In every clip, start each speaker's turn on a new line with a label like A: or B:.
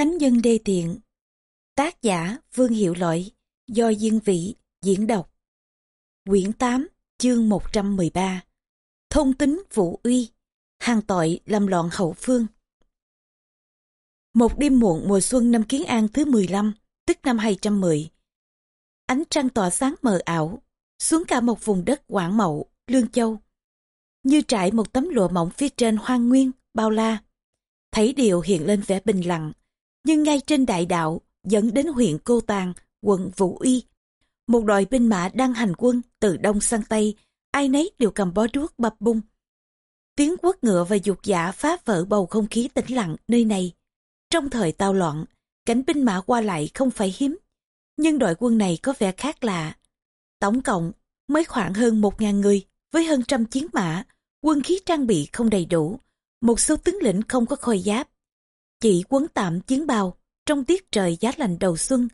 A: Thánh nhân đê tiện. Tác giả Vương Hiệu Lỗi Do Diên Vị diễn đọc. Quyển 8 chương 113 Thông tính Vũ Uy Hàng tội làm loạn hậu phương. Một đêm muộn mùa xuân năm Kiến An thứ 15 tức năm 210 Ánh trăng tỏa sáng mờ ảo xuống cả một vùng đất quảng mậu, Lương Châu. Như trải một tấm lụa mỏng phía trên hoang nguyên, bao la. Thấy điều hiện lên vẻ bình lặng, nhưng ngay trên đại đạo dẫn đến huyện Cô Tàng, quận Vũ Uy. Một đội binh mã đang hành quân từ đông sang tây, ai nấy đều cầm bó đuốc bập bung. Tiếng quất ngựa và dục giả phá vỡ bầu không khí tĩnh lặng nơi này. Trong thời tao loạn, cảnh binh mã qua lại không phải hiếm, nhưng đội quân này có vẻ khác lạ. Tổng cộng mới khoảng hơn một ngàn người với hơn trăm chiến mã, quân khí trang bị không đầy đủ, một số tướng lĩnh không có khôi giáp. Chỉ quấn tạm chiến bào, trong tiết trời giá lạnh đầu xuân,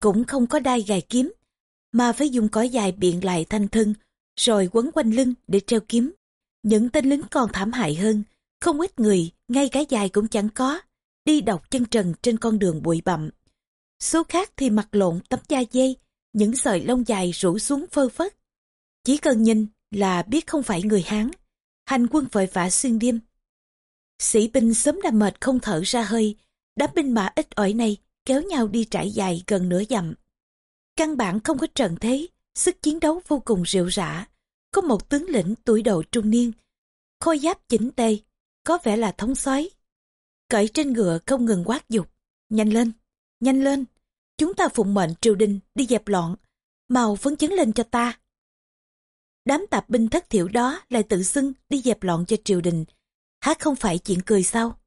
A: cũng không có đai gài kiếm, mà phải dùng cỏ dài biện lại thanh thân, rồi quấn quanh lưng để treo kiếm. Những tên lính còn thảm hại hơn, không ít người, ngay cả dài cũng chẳng có, đi đọc chân trần trên con đường bụi bặm. Số khác thì mặc lộn tấm da dây, những sợi lông dài rủ xuống phơ phất. Chỉ cần nhìn là biết không phải người Hán. Hành quân vội vã xuyên đêm. Sĩ binh sớm đã mệt không thở ra hơi, đám binh mã ít ỏi này kéo nhau đi trải dài gần nửa dặm. Căn bản không có trận thế, sức chiến đấu vô cùng rượu rã. Có một tướng lĩnh tuổi độ trung niên, khôi giáp chỉnh tề, có vẻ là thống soái Cởi trên ngựa không ngừng quát dục. Nhanh lên, nhanh lên, chúng ta phụng mệnh triều đình đi dẹp loạn, màu phấn chấn lên cho ta. Đám tạp binh thất thiểu đó lại tự xưng đi dẹp loạn cho triều đình. Hát không phải chuyện cười sao?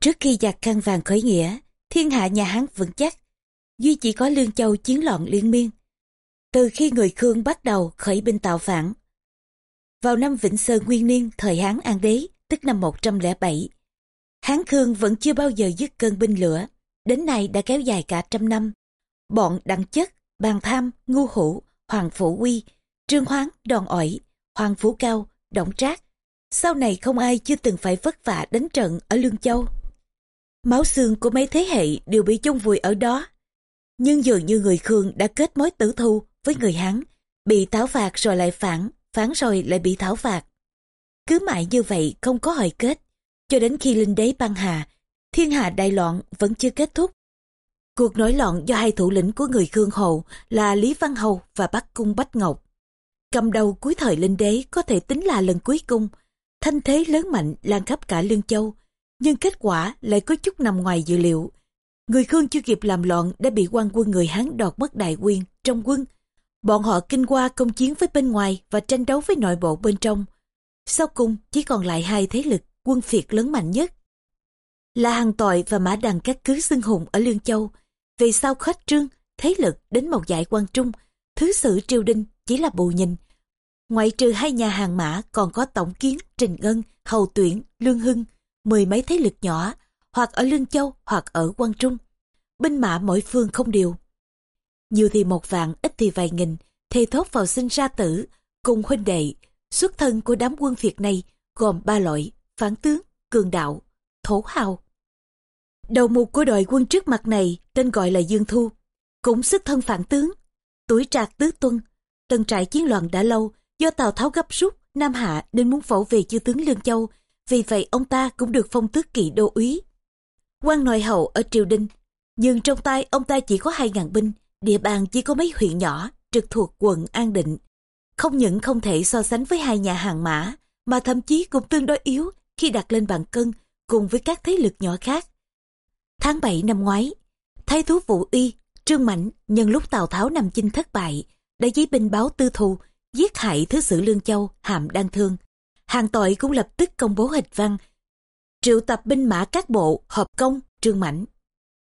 A: Trước khi giặc khăn vàng khởi nghĩa, thiên hạ nhà Hán vững chắc. Duy chỉ có Lương Châu chiến loạn liên miên. Từ khi người Khương bắt đầu khởi binh tạo phản. Vào năm Vĩnh Sơn Nguyên Niên, thời Hán An Đế, tức năm 107, Hán Khương vẫn chưa bao giờ dứt cơn binh lửa, đến nay đã kéo dài cả trăm năm. Bọn đặng chất, bàn tham, ngu hủ, hoàng phủ uy, Trương Hoáng, Đòn ỏi, Hoàng Phú Cao, Động Trác. Sau này không ai chưa từng phải vất vả đánh trận ở Lương Châu. Máu xương của mấy thế hệ đều bị chôn vùi ở đó. Nhưng dường như người Khương đã kết mối tử thu với người Hán, bị thảo phạt rồi lại phản, phản rồi lại bị thảo phạt. Cứ mãi như vậy không có hồi kết, cho đến khi linh đế băng hà, thiên hạ đại loạn vẫn chưa kết thúc. Cuộc nổi loạn do hai thủ lĩnh của người Khương Hồ là Lý Văn Hầu và Bắc Cung Bách Ngọc Cầm đầu cuối thời linh đế có thể tính là lần cuối cùng, thanh thế lớn mạnh lan khắp cả Lương Châu, nhưng kết quả lại có chút nằm ngoài dự liệu. Người Khương chưa kịp làm loạn đã bị quan quân người Hán đọt mất đại quyền trong quân. Bọn họ kinh qua công chiến với bên ngoài và tranh đấu với nội bộ bên trong. Sau cùng chỉ còn lại hai thế lực quân phiệt lớn mạnh nhất. Là hàng tội và mã đằng các cứ xưng hùng ở Lương Châu. Vì sao khách trương, thế lực đến một dạy quan trung, thứ sử triều đình chỉ là bù nhìn. Ngoại trừ hai nhà hàng mã còn có tổng kiến, trình ngân, hầu tuyển, lương hưng, mười mấy thế lực nhỏ, hoặc ở Lương Châu hoặc ở Quang Trung. Binh mã mỗi phương không điều. Nhiều thì một vạn, ít thì vài nghìn, thề thốt vào sinh ra tử, cùng huynh đệ. Xuất thân của đám quân Việt này gồm ba loại, phản tướng, cường đạo, thổ hào. Đầu mục của đội quân trước mặt này tên gọi là Dương Thu, cũng xuất thân phản tướng, tuổi trạc tứ tuân, Tân trại chiến loạn đã lâu, do Tào Tháo gấp rút, Nam Hạ nên muốn phẫu về chư tướng Lương Châu, vì vậy ông ta cũng được phong tước kỵ đô úy. quan nội hậu ở triều đình, nhưng trong tay ông ta chỉ có hai ngàn binh, địa bàn chỉ có mấy huyện nhỏ, trực thuộc quận An Định. Không những không thể so sánh với hai nhà hàng mã, mà thậm chí cũng tương đối yếu khi đặt lên bàn cân cùng với các thế lực nhỏ khác. Tháng 7 năm ngoái, thái thú Vũ Y, Trương Mạnh nhân lúc Tào Tháo nằm chinh thất bại, đã giấy binh báo tư thù, giết hại thứ sử Lương Châu, Hàm Đăng Thương. Hàng tội cũng lập tức công bố hịch văn, triệu tập binh mã các bộ, hợp công, trương mãnh.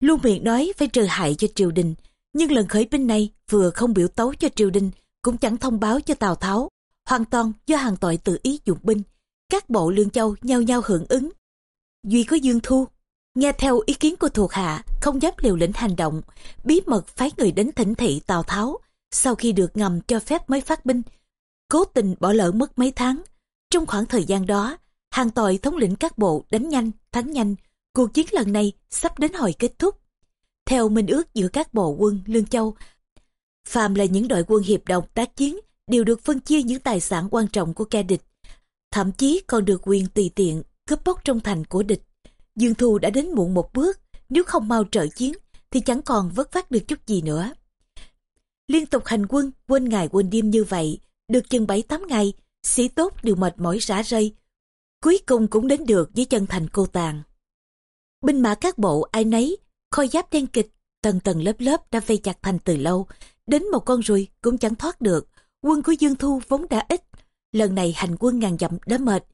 A: Luôn miệng nói phải trừ hại cho triều đình, nhưng lần khởi binh này vừa không biểu tấu cho triều đình, cũng chẳng thông báo cho Tào Tháo, hoàn toàn do hàng tội tự ý dụng binh. Các bộ Lương Châu nhau nhau hưởng ứng. Duy có Dương Thu, nghe theo ý kiến của thuộc hạ, không dám liều lĩnh hành động, bí mật phái người đến thỉnh thị Tào Tháo, sau khi được ngầm cho phép mới phát binh, cố tình bỏ lỡ mất mấy tháng. Trong khoảng thời gian đó, hàng tội thống lĩnh các bộ đánh nhanh, thắng nhanh, cuộc chiến lần này sắp đến hồi kết thúc. Theo minh ước giữa các bộ quân Lương Châu, phàm là những đội quân hiệp đồng tác chiến đều được phân chia những tài sản quan trọng của kẻ địch, thậm chí còn được quyền tùy tiện cướp bóc trong thành của địch. Dương Thu đã đến muộn một bước, nếu không mau trợ chiến thì chẳng còn vất vát được chút gì nữa. Liên tục hành quân, quên ngày quên đêm như vậy, được chừng 7-8 ngày, sĩ tốt đều mệt mỏi rã rơi. Cuối cùng cũng đến được với chân thành cô tàn. Binh mã các bộ ai nấy, khôi giáp đen kịch, tầng tầng lớp lớp đã vây chặt thành từ lâu. Đến một con ruồi cũng chẳng thoát được. Quân của Dương Thu vốn đã ít. Lần này hành quân ngàn dặm đã mệt.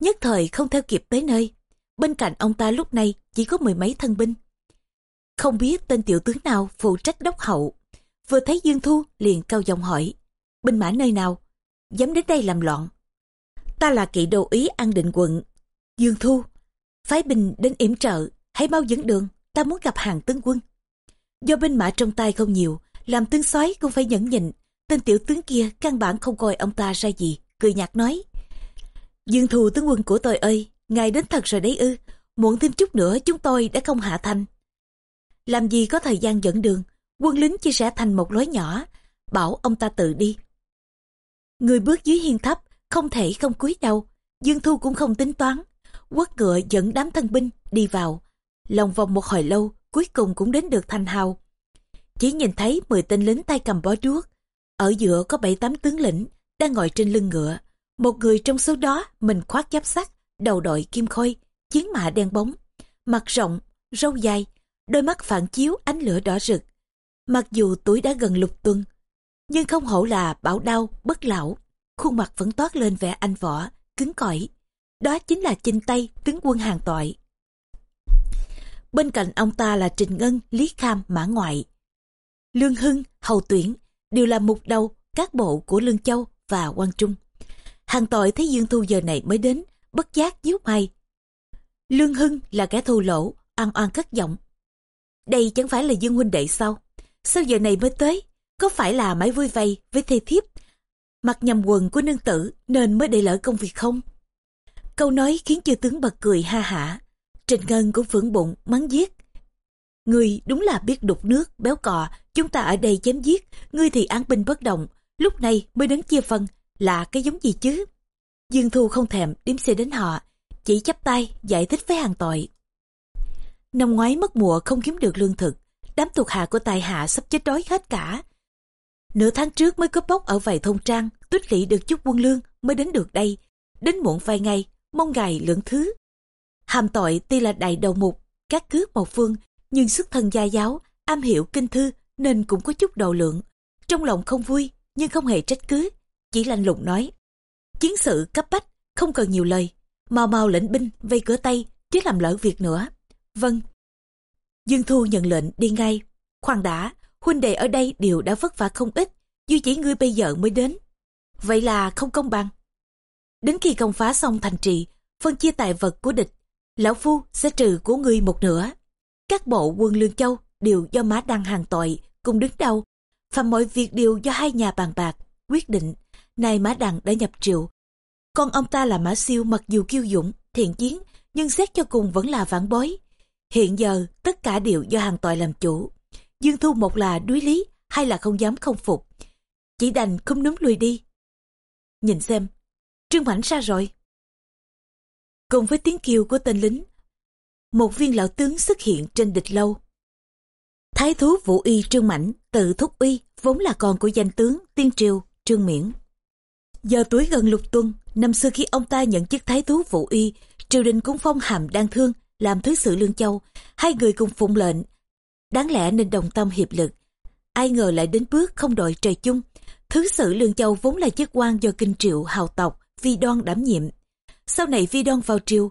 A: Nhất thời không theo kịp tới nơi. Bên cạnh ông ta lúc này chỉ có mười mấy thân binh. Không biết tên tiểu tướng nào phụ trách đốc hậu. Vừa thấy Dương Thu liền cao giọng hỏi. Binh mã nơi nào? Dám đến đây làm loạn. Ta là kỵ đô ý an định quận. Dương Thu. Phái binh đến yểm trợ. Hãy mau dẫn đường. Ta muốn gặp hàng tướng quân. Do binh mã trong tay không nhiều. Làm tướng soái cũng phải nhẫn nhịn. Tên tiểu tướng kia căn bản không coi ông ta ra gì. Cười nhạt nói. Dương Thu tướng quân của tôi ơi. Ngài đến thật rồi đấy ư. Muộn thêm chút nữa chúng tôi đã không hạ thành. Làm gì có thời gian dẫn đường, quân lính chia sẻ thành một lối nhỏ, bảo ông ta tự đi. Người bước dưới hiên thấp, không thể không cúi đầu, Dương Thu cũng không tính toán. Quất ngựa dẫn đám thân binh đi vào. Lòng vòng một hồi lâu, cuối cùng cũng đến được thành hào. Chỉ nhìn thấy 10 tên lính tay cầm bó đuốc. Ở giữa có bảy tám tướng lĩnh đang ngồi trên lưng ngựa. Một người trong số đó mình khoác giáp sắt, đầu đội kim khôi, chiến mã đen bóng, mặt rộng, râu dài, đôi mắt phản chiếu ánh lửa đỏ rực. Mặc dù tuổi đã gần lục tuần, nhưng không hổ là bảo đau, bất lão, khuôn mặt vẫn toát lên vẻ anh võ, cứng cỏi. Đó chính là Chinh Tây, tướng quân hàng tội Bên cạnh ông ta là Trình Ngân, Lý Kham, Mã Ngoại. Lương Hưng, Hầu Tuyển đều là mục đầu các bộ của Lương Châu và quan Trung. Hàng tội thấy Dương Thu giờ này mới đến, bất giác díu mày. Lương Hưng là kẻ thù lỗ, ăn oan cất giọng. Đây chẳng phải là Dương huynh đệ sao? Sao giờ này mới tới? Có phải là mãi vui vây với thê thiếp? Mặc nhầm quần của nương tử nên mới để lỡ công việc không? Câu nói khiến chư tướng bật cười ha hả. Trình Ngân cũng phưởng bụng, mắng giết. Ngươi đúng là biết đục nước, béo cò, chúng ta ở đây chém giết, ngươi thì án binh bất động, lúc này mới đến chia phân, là cái giống gì chứ? Dương Thu không thèm đếm xe đến họ, chỉ chắp tay giải thích với hàng tội. Năm ngoái mất mùa không kiếm được lương thực, đám thuộc hạ của tài hạ sắp chết đói hết cả. Nửa tháng trước mới cướp bóc ở vài thôn trang, tuyết lỵ được chút quân lương mới đến được đây. Đến muộn vài ngày, mong ngài lượng thứ. Hàm tội tuy là đại đầu mục, các cướp một phương, nhưng xuất thân gia giáo, am hiểu kinh thư nên cũng có chút đầu lượng. Trong lòng không vui, nhưng không hề trách cứ, chỉ lanh lùng nói. Chiến sự cấp bách, không cần nhiều lời, mau mau lệnh binh vây cửa Tây, chứ làm lỡ việc nữa. Vâng. Dương Thu nhận lệnh đi ngay. Khoan đã, huynh đệ ở đây đều đã vất vả không ít, duy chỉ ngươi bây giờ mới đến. Vậy là không công bằng. Đến khi công phá xong thành trì, phân chia tài vật của địch, lão phu sẽ trừ của ngươi một nửa. Các bộ quân Lương Châu đều do má đăng hàng tội cùng đứng đầu, và mọi việc đều do hai nhà bàn bạc, quyết định. Này má đăng đã nhập triệu. Còn ông ta là mã siêu mặc dù kiêu dũng, thiện chiến, nhưng xét cho cùng vẫn là vãn bối. Hiện giờ, tất cả đều do hàng tội làm chủ. Dương Thu một là đuối lý, hay là không dám không phục. Chỉ đành không núm lùi đi. Nhìn xem, Trương Mảnh ra rồi. Cùng với tiếng kêu của tên lính, một viên lão tướng xuất hiện trên địch lâu. Thái thú Vũ Y Trương Mảnh, tự thúc uy, vốn là con của danh tướng Tiên Triều, Trương Miễn. Giờ tuổi gần lục tuần, năm xưa khi ông ta nhận chức thái thú Vũ Y, triều đình cũng phong hàm đang thương, làm thứ sự Lương Châu, hai người cùng phụng lệnh. Đáng lẽ nên đồng tâm hiệp lực. Ai ngờ lại đến bước không đội trời chung. Thứ sự Lương Châu vốn là chức quan do kinh triệu hào tộc, Vi Đoan đảm nhiệm. Sau này Vi Đoan vào triều,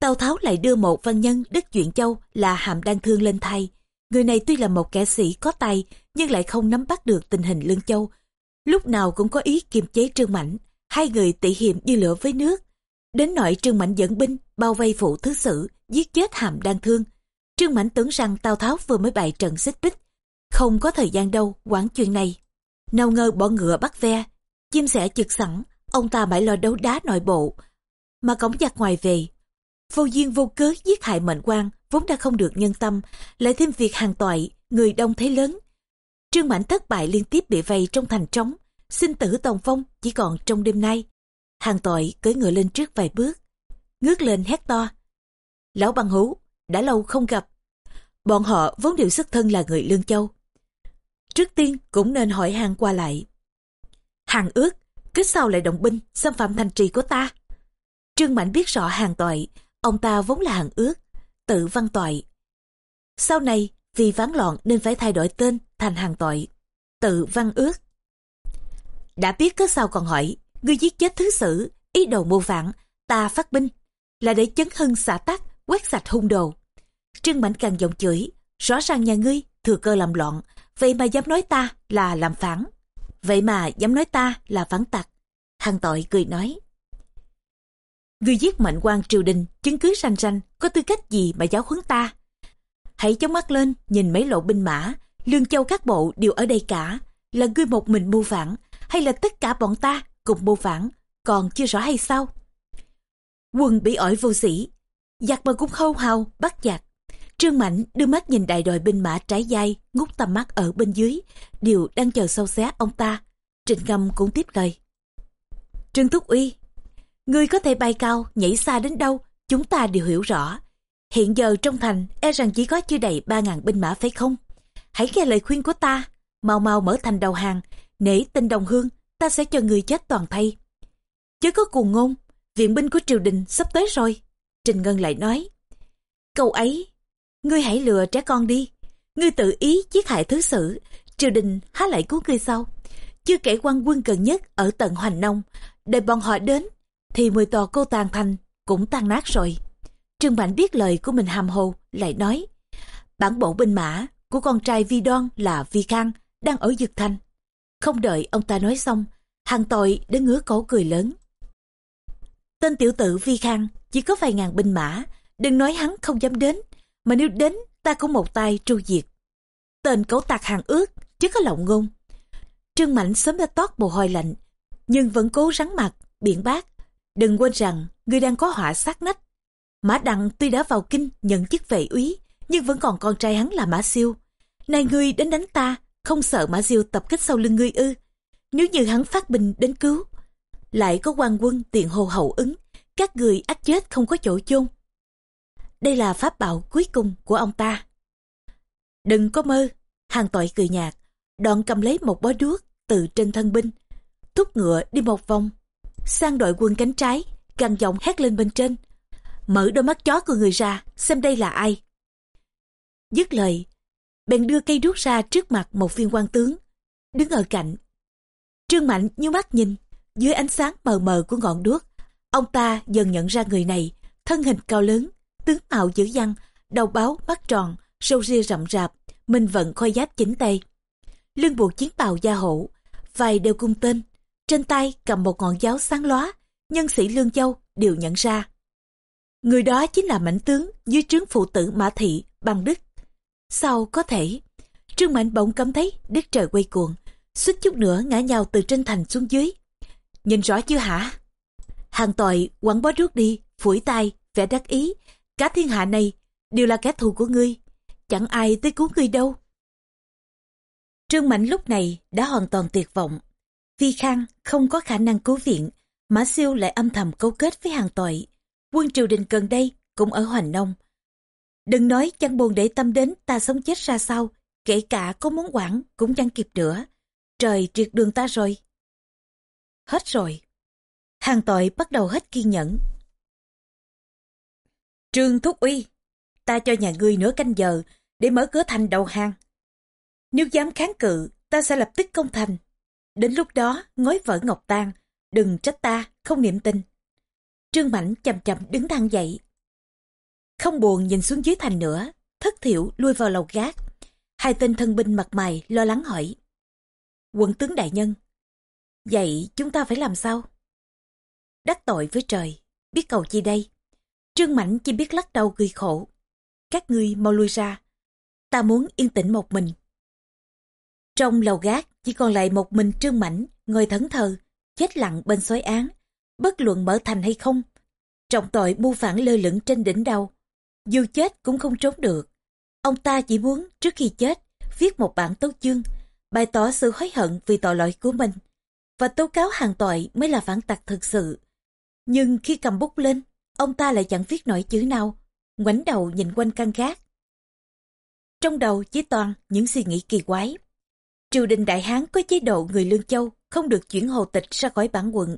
A: Tào Tháo lại đưa một văn nhân Đức chuyện Châu là Hàm Đan Thương lên thay. Người này tuy là một kẻ sĩ có tài, nhưng lại không nắm bắt được tình hình Lương Châu. Lúc nào cũng có ý kiềm chế Trương Mãnh, hai người tỉ hiểm như lửa với nước. Đến nội Trương Mãnh dẫn binh, bao vây phụ thứ sử, giết chết hàm đan thương. Trương Mãnh tưởng rằng Tào Tháo vừa mới bại trận xích bích, không có thời gian đâu quản chuyện này. Nào ngờ bỏ ngựa bắt ve, chim sẻ chực sẵn, ông ta mãi lo đấu đá nội bộ. Mà cổng giặc ngoài về, vô duyên vô cớ giết hại mệnh quan vốn đã không được nhân tâm, lại thêm việc hàng toại, người đông thế lớn. Trương Mãnh thất bại liên tiếp bị vây trong thành trống, sinh tử tòng phong chỉ còn trong đêm nay. Hàng Tội cưỡi ngựa lên trước vài bước, ngước lên hét to. Lão bằng hữu, đã lâu không gặp. Bọn họ vốn đều xuất thân là người Lương Châu. Trước tiên cũng nên hỏi hàng qua lại. Hàng ước, cứ sau lại động binh xâm phạm thành trì của ta? Trương Mạnh biết rõ hàng Tội, ông ta vốn là hàng ước, tự văn Tội. Sau này, vì ván loạn nên phải thay đổi tên thành hàng Tội, tự văn ước. Đã biết cớ sao còn hỏi, ngươi giết chết thứ sử, ý đồ mưu phản, ta phát binh, là để chấn hưng xả tắc, quét sạch hung đồ. Trương Mạnh càng giọng chửi, rõ ràng nhà ngươi thừa cơ làm loạn, vậy mà dám nói ta là làm phản. Vậy mà dám nói ta là phản tặc. Hàng tội cười nói. ngươi giết mệnh quan triều đình, chứng cứ ranh ranh, có tư cách gì mà giáo huấn ta? Hãy chống mắt lên, nhìn mấy lộ binh mã, lương châu các bộ đều ở đây cả. Là ngươi một mình mưu phản, hay là tất cả bọn ta cùng mô phản, còn chưa rõ hay sao? Quân bị ỏi vô sĩ, giặc mà cũng khâu hào, bắt giặc. Trương Mạnh đưa mắt nhìn đại đội binh mã trái dai, ngút tầm mắt ở bên dưới, đều đang chờ sâu xé ông ta. Trịnh Ngâm cũng tiếp lời. Trương Thúc Uy, Ngươi có thể bay cao, nhảy xa đến đâu, chúng ta đều hiểu rõ. Hiện giờ trong thành, e rằng chỉ có chưa đầy ba ngàn binh mã phải không? Hãy nghe lời khuyên của ta, mau mau mở thành đầu hàng, nể tình đồng hương, ta sẽ cho người chết toàn thay. Chứ có cuồng ngôn, viện binh của triều đình sắp tới rồi. Trình Ngân lại nói, câu ấy, ngươi hãy lừa trẻ con đi. Ngươi tự ý giết hại thứ sử, triều đình há lại cứu ngươi sau. Chưa kể quan quân gần nhất ở tận Hoành Nông, đợi bọn họ đến thì mười tòa cô tàn thành cũng tan nát rồi. Trương Mạnh biết lời của mình hàm hồ, lại nói, bản bộ binh mã của con trai Vi Đoan là Vi Khang đang ở Dực Thành. Không đợi ông ta nói xong, hàng tội đã ngứa cổ cười lớn. Tên tiểu tử Vi Khang chỉ có vài ngàn binh mã, đừng nói hắn không dám đến, mà nếu đến ta cũng một tay tru diệt. Tên cấu tạc hàng ước, chứ có lộng ngôn. Trương Mạnh sớm đã toát mồ hôi lạnh, nhưng vẫn cố rắn mặt, biện bác, Đừng quên rằng, ngươi đang có họa sát nách. Mã Đặng tuy đã vào kinh nhận chức vệ úy, nhưng vẫn còn con trai hắn là Mã Siêu. Này ngươi đến đánh ta, không sợ Mã Siêu tập kích sau lưng ngươi ư. Nếu như hắn phát binh đến cứu, lại có quan quân tiền hồ hậu ứng, các người ác chết không có chỗ chôn. Đây là pháp bảo cuối cùng của ông ta. Đừng có mơ, hàng tội cười nhạt, đoạn cầm lấy một bó đuốc từ trên thân binh, thúc ngựa đi một vòng sang đội quân cánh trái gằn giọng hét lên bên trên mở đôi mắt chó của người ra xem đây là ai dứt lời bèn đưa cây đuốc ra trước mặt một viên quan tướng đứng ở cạnh trương mạnh như mắt nhìn dưới ánh sáng mờ mờ của ngọn đuốc ông ta dần nhận ra người này thân hình cao lớn tướng mạo dữ dằn đầu báo mắt tròn râu ria rậm rạp mình vận khôi giáp chính tay, lưng buộc chiến bào da hộ vài đều cung tên trên tay cầm một ngọn giáo sáng lóa, nhân sĩ Lương Châu đều nhận ra. Người đó chính là mãnh tướng dưới trướng phụ tử Mã Thị, bằng Đức. Sao có thể? Trương Mạnh bỗng cảm thấy đất trời quay cuồng, suýt chút nữa ngã nhào từ trên thành xuống dưới. Nhìn rõ chưa hả? Hàng tội quẳng bó rước đi, phủi tay, vẻ đắc ý. Cả thiên hạ này đều là kẻ thù của ngươi. Chẳng ai tới cứu ngươi đâu. Trương Mạnh lúc này đã hoàn toàn tuyệt vọng. Vi Khang không có khả năng cứu viện, Mã Siêu lại âm thầm cấu kết với hàng tội. Quân triều đình gần đây cũng ở Hoành Nông. Đừng nói chẳng buồn để tâm đến ta sống chết ra sao, kể cả có muốn quản cũng chẳng kịp nữa. Trời triệt đường ta rồi. Hết rồi. Hàng tội bắt đầu hết kiên nhẫn. Trương Thúc Uy, ta cho nhà ngươi nửa canh giờ để mở cửa thành đầu hàng. Nếu dám kháng cự, ta sẽ lập tức công thành. Đến lúc đó, ngói vỡ ngọc tan, đừng trách ta, không niệm tin. Trương Mạnh chậm chậm đứng thang dậy. Không buồn nhìn xuống dưới thành nữa, thất thiểu lui vào lầu gác. Hai tên thân binh mặt mày lo lắng hỏi. Quận tướng đại nhân, vậy chúng ta phải làm sao? Đắc tội với trời, biết cầu chi đây? Trương Mạnh chỉ biết lắc đầu cười khổ. Các ngươi mau lui ra. Ta muốn yên tĩnh một mình. Trong lầu gác chỉ còn lại một mình Trương Mảnh ngồi thẫn thờ, chết lặng bên xói án. Bất luận mở thành hay không, trọng tội mưu phản lơ lửng trên đỉnh đầu. Dù chết cũng không trốn được. Ông ta chỉ muốn trước khi chết viết một bản tấu chương, bày tỏ sự hối hận vì tội lỗi của mình. Và tố cáo hàng tội mới là phản tặc thực sự. Nhưng khi cầm bút lên, ông ta lại chẳng viết nổi chữ nào, ngoảnh đầu nhìn quanh căn gác. Trong đầu chỉ toàn những suy nghĩ kỳ quái. Triều đình Đại Hán có chế độ người Lương Châu không được chuyển hồ tịch ra khỏi bản quận.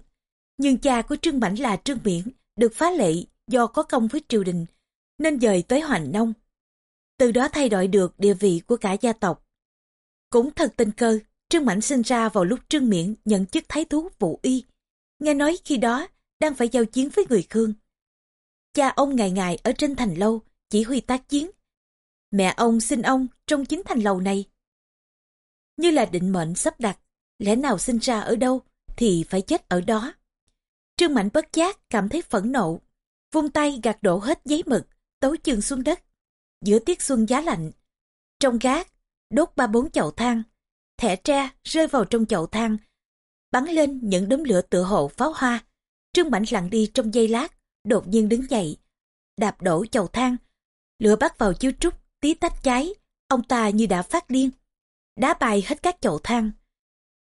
A: Nhưng cha của Trương Mãnh là Trương Miễn được phá lệ do có công với triều đình nên dời tới Hoành Nông. Từ đó thay đổi được địa vị của cả gia tộc. Cũng thật tình cơ, Trương Mãnh sinh ra vào lúc Trương Miễn nhận chức thái thú vụ y. Nghe nói khi đó đang phải giao chiến với người Khương. Cha ông ngày ngày ở trên thành lâu chỉ huy tác chiến. Mẹ ông sinh ông trong chính thành lầu này. Như là định mệnh sắp đặt, lẽ nào sinh ra ở đâu thì phải chết ở đó. Trương Mạnh bất giác cảm thấy phẫn nộ, vung tay gạt đổ hết giấy mực, tấu chương xuống đất. Giữa tiết xuân giá lạnh, trong gác, đốt ba bốn chậu than, thẻ tre rơi vào trong chậu than, bắn lên những đốm lửa tựa hộ pháo hoa. Trương Mạnh lặng đi trong giây lát, đột nhiên đứng dậy, đạp đổ chậu than, lửa bắt vào chiếu trúc, tí tách cháy, ông ta như đã phát điên. Đá bài hết các chậu than.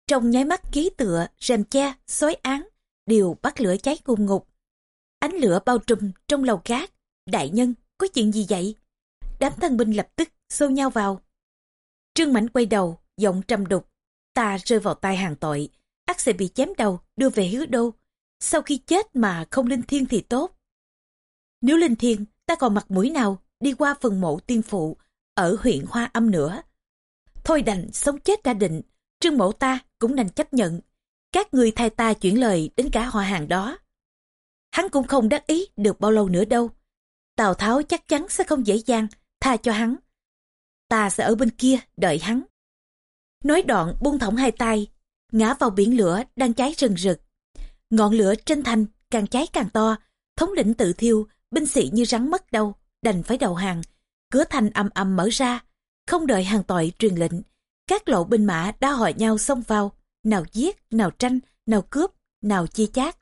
A: Trong nháy mắt ký tựa, rèm che, xói án, đều bắt lửa cháy ngùng ngục. Ánh lửa bao trùm trong lầu gác. Đại nhân, có chuyện gì vậy? Đám thân binh lập tức xô nhau vào. Trương Mãnh quay đầu, giọng trầm đục. Ta rơi vào tay hàng tội, ắt sẽ bị chém đầu, đưa về hứa đô. Sau khi chết mà không linh thiên thì tốt. Nếu linh thiên, ta còn mặt mũi nào đi qua phần mộ tiên phụ ở huyện Hoa Âm nữa. Thôi đành sống chết đã định, trương mộ ta cũng đành chấp nhận các người thay ta chuyển lời đến cả họ hàng đó. Hắn cũng không đắc ý được bao lâu nữa đâu. Tào Tháo chắc chắn sẽ không dễ dàng tha cho hắn. Ta sẽ ở bên kia đợi hắn. Nói đoạn buông thõng hai tay, ngã vào biển lửa đang cháy rừng rực. Ngọn lửa trên thành càng cháy càng to, thống lĩnh tự thiêu, binh sĩ như rắn mất đâu, đành phải đầu hàng. Cửa thành ầm ầm mở ra, không đợi hàng tội truyền lệnh. Các lộ binh mã đã hội nhau xông vào, nào giết, nào tranh, nào cướp, nào chia chác.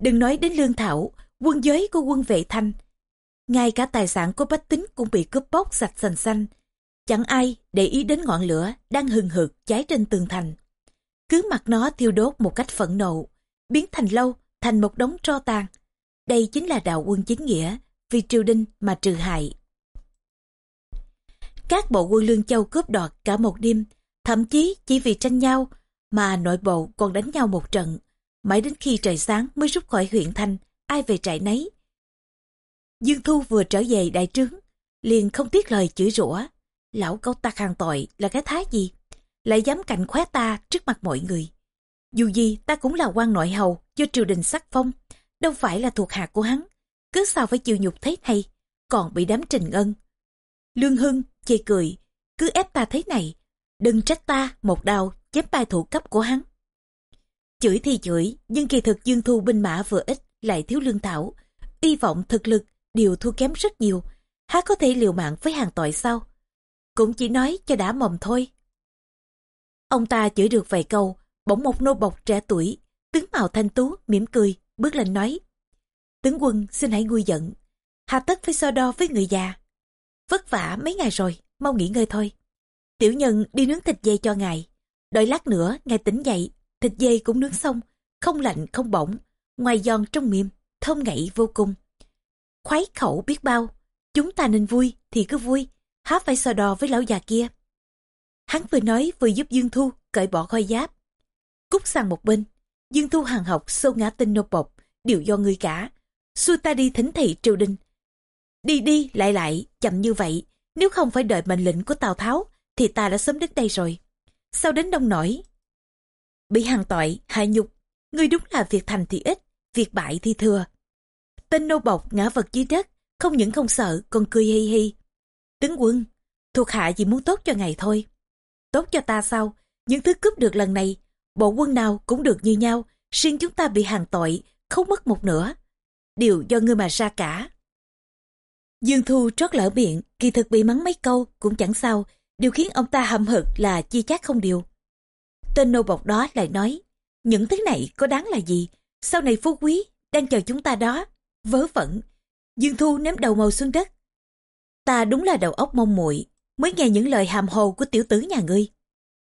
A: Đừng nói đến lương thảo, quân giới của quân vệ thanh. Ngay cả tài sản của bách tính cũng bị cướp bóc sạch sành xanh. Chẳng ai để ý đến ngọn lửa đang hừng hực cháy trên tường thành. Cứ mặc nó thiêu đốt một cách phẫn nộ, biến thành lâu, thành một đống tro tàn. Đây chính là đạo quân chính nghĩa, vì triều đình mà trừ hại. Các bộ quân Lương Châu cướp đoạt cả một đêm, thậm chí chỉ vì tranh nhau mà nội bộ còn đánh nhau một trận. Mãi đến khi trời sáng mới rút khỏi huyện thành ai về trại nấy. Dương Thu vừa trở về đại trướng, liền không tiếc lời chửi rủa. Lão câu ta hàng tội là cái thái gì? Lại dám cạnh khóe ta trước mặt mọi người. Dù gì ta cũng là quan nội hầu do triều đình sắc phong, đâu phải là thuộc hạ của hắn. Cứ sao phải chịu nhục thế này, còn bị đám trình ân. Lương Hưng chê cười, cứ ép ta thế này, đừng trách ta một đau chém bài thủ cấp của hắn. Chửi thì chửi, nhưng kỳ thực dương thu binh mã vừa ít lại thiếu lương thảo. uy vọng thực lực đều thua kém rất nhiều. Há có thể liều mạng với hàng tội sao? Cũng chỉ nói cho đã mồm thôi. Ông ta chửi được vài câu, bỗng một nô bộc trẻ tuổi, tướng mạo thanh tú, mỉm cười, bước lên nói. Tướng quân xin hãy nguôi giận. Hà tất phải so đo với người già. Vất vả mấy ngày rồi, mau nghỉ ngơi thôi. Tiểu nhân đi nướng thịt dê cho ngài. Đợi lát nữa, ngài tỉnh dậy, thịt dê cũng nướng xong, không lạnh không bỏng, ngoài giòn trong miệng, thơm ngậy vô cùng. Khoái khẩu biết bao, chúng ta nên vui thì cứ vui, há phải so đo với lão già kia. Hắn vừa nói vừa giúp Dương Thu cởi bỏ khôi giáp. Cút sang một bên, Dương Thu hàng học xô ngã tinh nô bộc, đều do ngươi cả. xua ta đi thỉnh thị triều đình. Đi đi lại lại, chậm như vậy, nếu không phải đợi mệnh lệnh của Tào Tháo, thì ta đã sớm đến đây rồi. Sao đến đông nổi? Bị hàng tội, hại nhục. Ngươi đúng là việc thành thì ít, việc bại thì thừa. Tên nô bọc ngã vật dưới đất, không những không sợ, còn cười hi hi. Tướng quân, thuộc hạ chỉ muốn tốt cho ngài thôi. Tốt cho ta sao? Những thứ cướp được lần này, bộ quân nào cũng được như nhau, riêng chúng ta bị hàng tội, không mất một nửa. Điều do ngươi mà ra cả. Dương Thu trót lỡ miệng, kỳ thực bị mắng mấy câu cũng chẳng sao, Điều khiến ông ta hậm hực là chi chát không điều. Tên nô bộc đó lại nói, những thứ này có đáng là gì? Sau này phú quý đang chờ chúng ta đó. Vớ vẩn, Dương Thu ném đầu màu xuống đất. Ta đúng là đầu óc mông muội mới nghe những lời hàm hồ của tiểu tử nhà ngươi.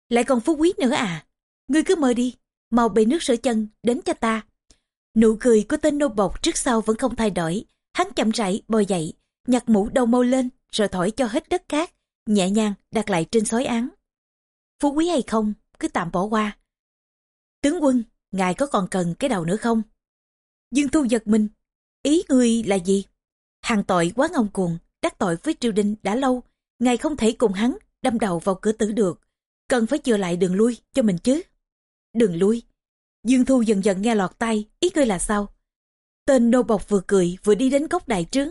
A: Lại còn phú quý nữa à? Ngươi cứ mơ đi, mau bê nước rửa chân đến cho ta. Nụ cười của tên nô bộc trước sau vẫn không thay đổi. Hắn chậm rãi bò dậy, nhặt mũ đầu mâu lên rồi thổi cho hết đất cát, nhẹ nhàng đặt lại trên sói án. Phú quý hay không, cứ tạm bỏ qua. Tướng quân, ngài có còn cần cái đầu nữa không? Dương Thu giật mình. Ý ngươi là gì? Hàng tội quá ngông cuồng, đắc tội với triều đình đã lâu. Ngài không thể cùng hắn đâm đầu vào cửa tử được. Cần phải chừa lại đường lui cho mình chứ. Đường lui. Dương Thu dần dần nghe lọt tay, ý ngươi là sao? Tên nô bọc vừa cười vừa đi đến cốc đại trướng.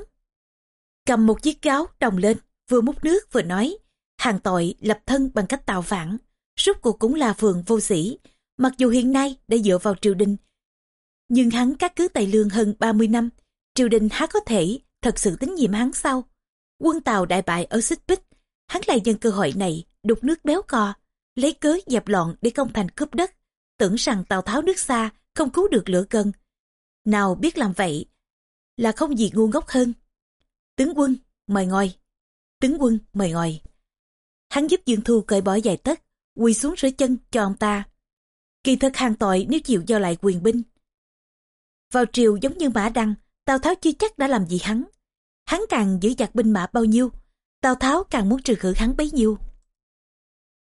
A: Cầm một chiếc gáo đồng lên, vừa múc nước vừa nói. Hàng tội lập thân bằng cách tạo phản. Rốt cuộc cũng là phường vô sĩ. Mặc dù hiện nay đã dựa vào triều đình. Nhưng hắn cắt cứ tài lương hơn 30 năm. Triều đình há có thể thật sự tín nhiệm hắn sao? Quân Tàu đại bại ở Xích Bích. Hắn lại nhân cơ hội này đục nước béo co, Lấy cớ dẹp loạn để công thành cướp đất. Tưởng rằng Tào Tháo nước xa không cứu được lửa cân nào biết làm vậy là không gì ngu ngốc hơn. Tướng quân, mời ngồi. Tướng quân, mời ngồi. Hắn giúp Dương Thu cởi bỏ dài tất, quỳ xuống rửa chân cho ông ta. Kỳ thật hàng tội nếu chịu giao lại quyền binh. Vào triều giống như mã đăng, Tào Tháo chưa chắc đã làm gì hắn. Hắn càng giữ chặt binh mã bao nhiêu, Tào Tháo càng muốn trừ khử hắn bấy nhiêu.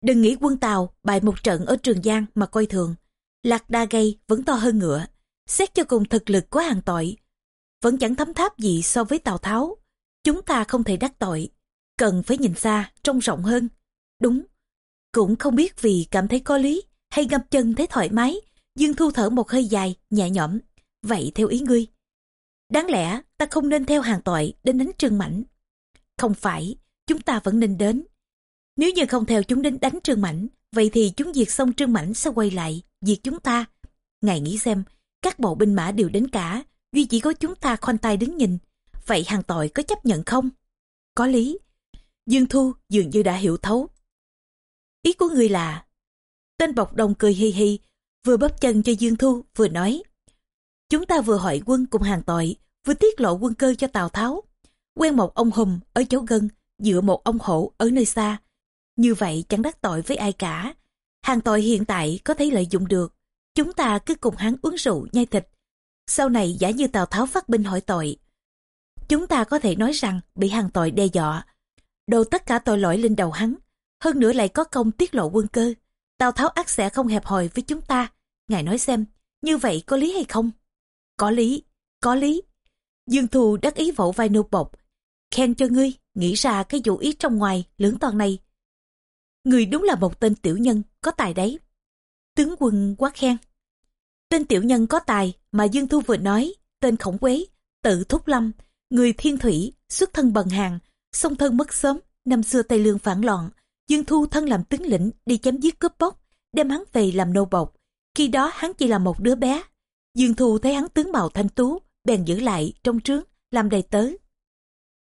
A: Đừng nghĩ quân Tàu bại một trận ở Trường Giang mà coi thường. Lạc đa gây vẫn to hơn ngựa. Xét cho cùng thực lực của hàng tội, vẫn chẳng thấm tháp gì so với Tào Tháo. Chúng ta không thể đắc tội, cần phải nhìn xa, trông rộng hơn. Đúng, cũng không biết vì cảm thấy có lý hay ngâm chân thấy thoải mái, Dương Thu thở một hơi dài, nhẹ nhõm. Vậy theo ý ngươi, đáng lẽ ta không nên theo hàng tội đến đánh Trương Mảnh. Không phải, chúng ta vẫn nên đến. Nếu như không theo chúng đến đánh Trương Mảnh, vậy thì chúng diệt xong Trương Mảnh sẽ quay lại, diệt chúng ta. Ngài nghĩ xem, các bộ binh mã đều đến cả, duy chỉ có chúng ta khoanh tay đứng nhìn. Vậy hàng tội có chấp nhận không? Có lý. Dương Thu dường như đã hiểu thấu. Ý của người là... Tên bọc đồng cười hi hi, vừa bóp chân cho Dương Thu, vừa nói. Chúng ta vừa hỏi quân cùng hàng tội, vừa tiết lộ quân cơ cho Tào Tháo. Quen một ông hùm ở chỗ gần dựa một ông hổ ở nơi xa. Như vậy chẳng đắc tội với ai cả. Hàng tội hiện tại có thể lợi dụng được. Chúng ta cứ cùng hắn uống rượu nhai thịt. Sau này giả như Tào Tháo phát binh hỏi tội. Chúng ta có thể nói rằng bị hàng tội đe dọa. Đồ tất cả tội lỗi lên đầu hắn. Hơn nữa lại có công tiết lộ quân cơ. Tào Tháo ác sẽ không hẹp hòi với chúng ta. Ngài nói xem, như vậy có lý hay không? Có lý, có lý. Dương Thù đắc ý vỗ vai nô bộc. Khen cho ngươi, nghĩ ra cái vụ ý trong ngoài, lưỡng toàn này. Người đúng là một tên tiểu nhân, có tài đấy. Tướng quân quá khen. Tên tiểu nhân có tài mà Dương Thu vừa nói, tên khổng quế, tự thúc lâm, người thiên thủy, xuất thân bần hàng, song thân mất sớm, năm xưa Tây Lương phản loạn, Dương Thu thân làm tướng lĩnh đi chém giết cướp bóc, đem hắn về làm nô bộc. Khi đó hắn chỉ là một đứa bé. Dương Thu thấy hắn tướng mạo thanh tú, bèn giữ lại trong trướng, làm đầy tớ.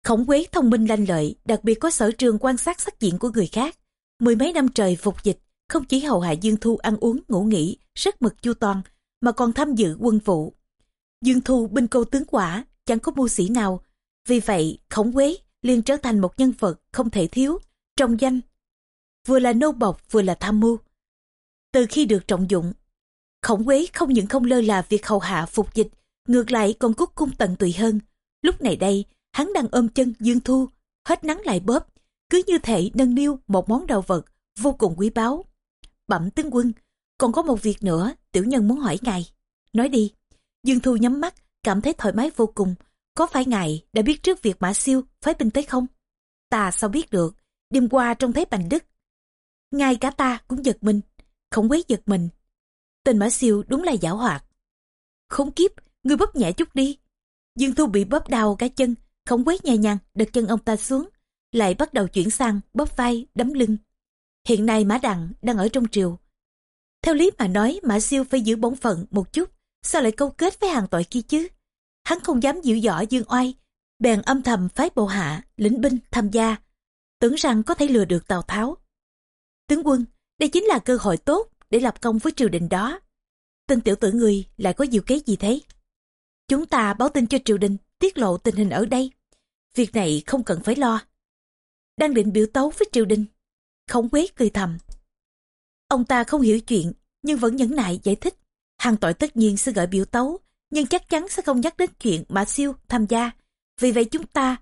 A: Khổng quế thông minh lanh lợi, đặc biệt có sở trường quan sát sắc diện của người khác. Mười mấy năm trời phục dịch, không chỉ hầu hạ Dương Thu ăn uống ngủ nghỉ rất mực chu toàn mà còn tham dự quân vụ. Dương Thu binh câu tướng quả chẳng có mưu sĩ nào vì vậy khổng quế liền trở thành một nhân vật không thể thiếu trong danh vừa là nô bộc vừa là tham mưu. Từ khi được trọng dụng khổng quế không những không lơ là việc hầu hạ phục dịch, ngược lại còn cúc cung tận tụy hơn. Lúc này đây, hắn đang ôm chân Dương Thu, hết nắng lại bóp, cứ như thể nâng niu một món đồ vật vô cùng quý báu. Bẩm tướng quân, còn có một việc nữa, tiểu nhân muốn hỏi ngài. Nói đi. Dương thu nhắm mắt, cảm thấy thoải mái vô cùng. Có phải ngài đã biết trước việc mã siêu phái binh tới không? Ta sao biết được? Đêm qua trông thấy bành đức. Ngay cả ta cũng giật mình. Không quấy giật mình tên mã siêu đúng là giả hoạt khốn kiếp ngươi bóp nhẹ chút đi dương thu bị bóp đau cả chân không quế nhẹ nhàng đặt chân ông ta xuống lại bắt đầu chuyển sang bóp vai đấm lưng Hiện nay Mã Đằng đang ở trong triều. Theo lý mà nói Mã Siêu phải giữ bổn phận một chút, sao lại câu kết với hàng tội kia chứ? Hắn không dám giữ võ dương oai, bèn âm thầm phái bộ hạ, lĩnh binh tham gia, tưởng rằng có thể lừa được Tào Tháo. Tướng quân, đây chính là cơ hội tốt để lập công với triều đình đó. Tên tiểu tử người lại có diệu kế gì thế? Chúng ta báo tin cho triều đình, tiết lộ tình hình ở đây. Việc này không cần phải lo. Đang định biểu tấu với triều đình. Khổng quế cười thầm. Ông ta không hiểu chuyện, nhưng vẫn nhẫn nại giải thích. Hàng tội tất nhiên sẽ gửi biểu tấu, nhưng chắc chắn sẽ không nhắc đến chuyện Mã Siêu tham gia. Vì vậy chúng ta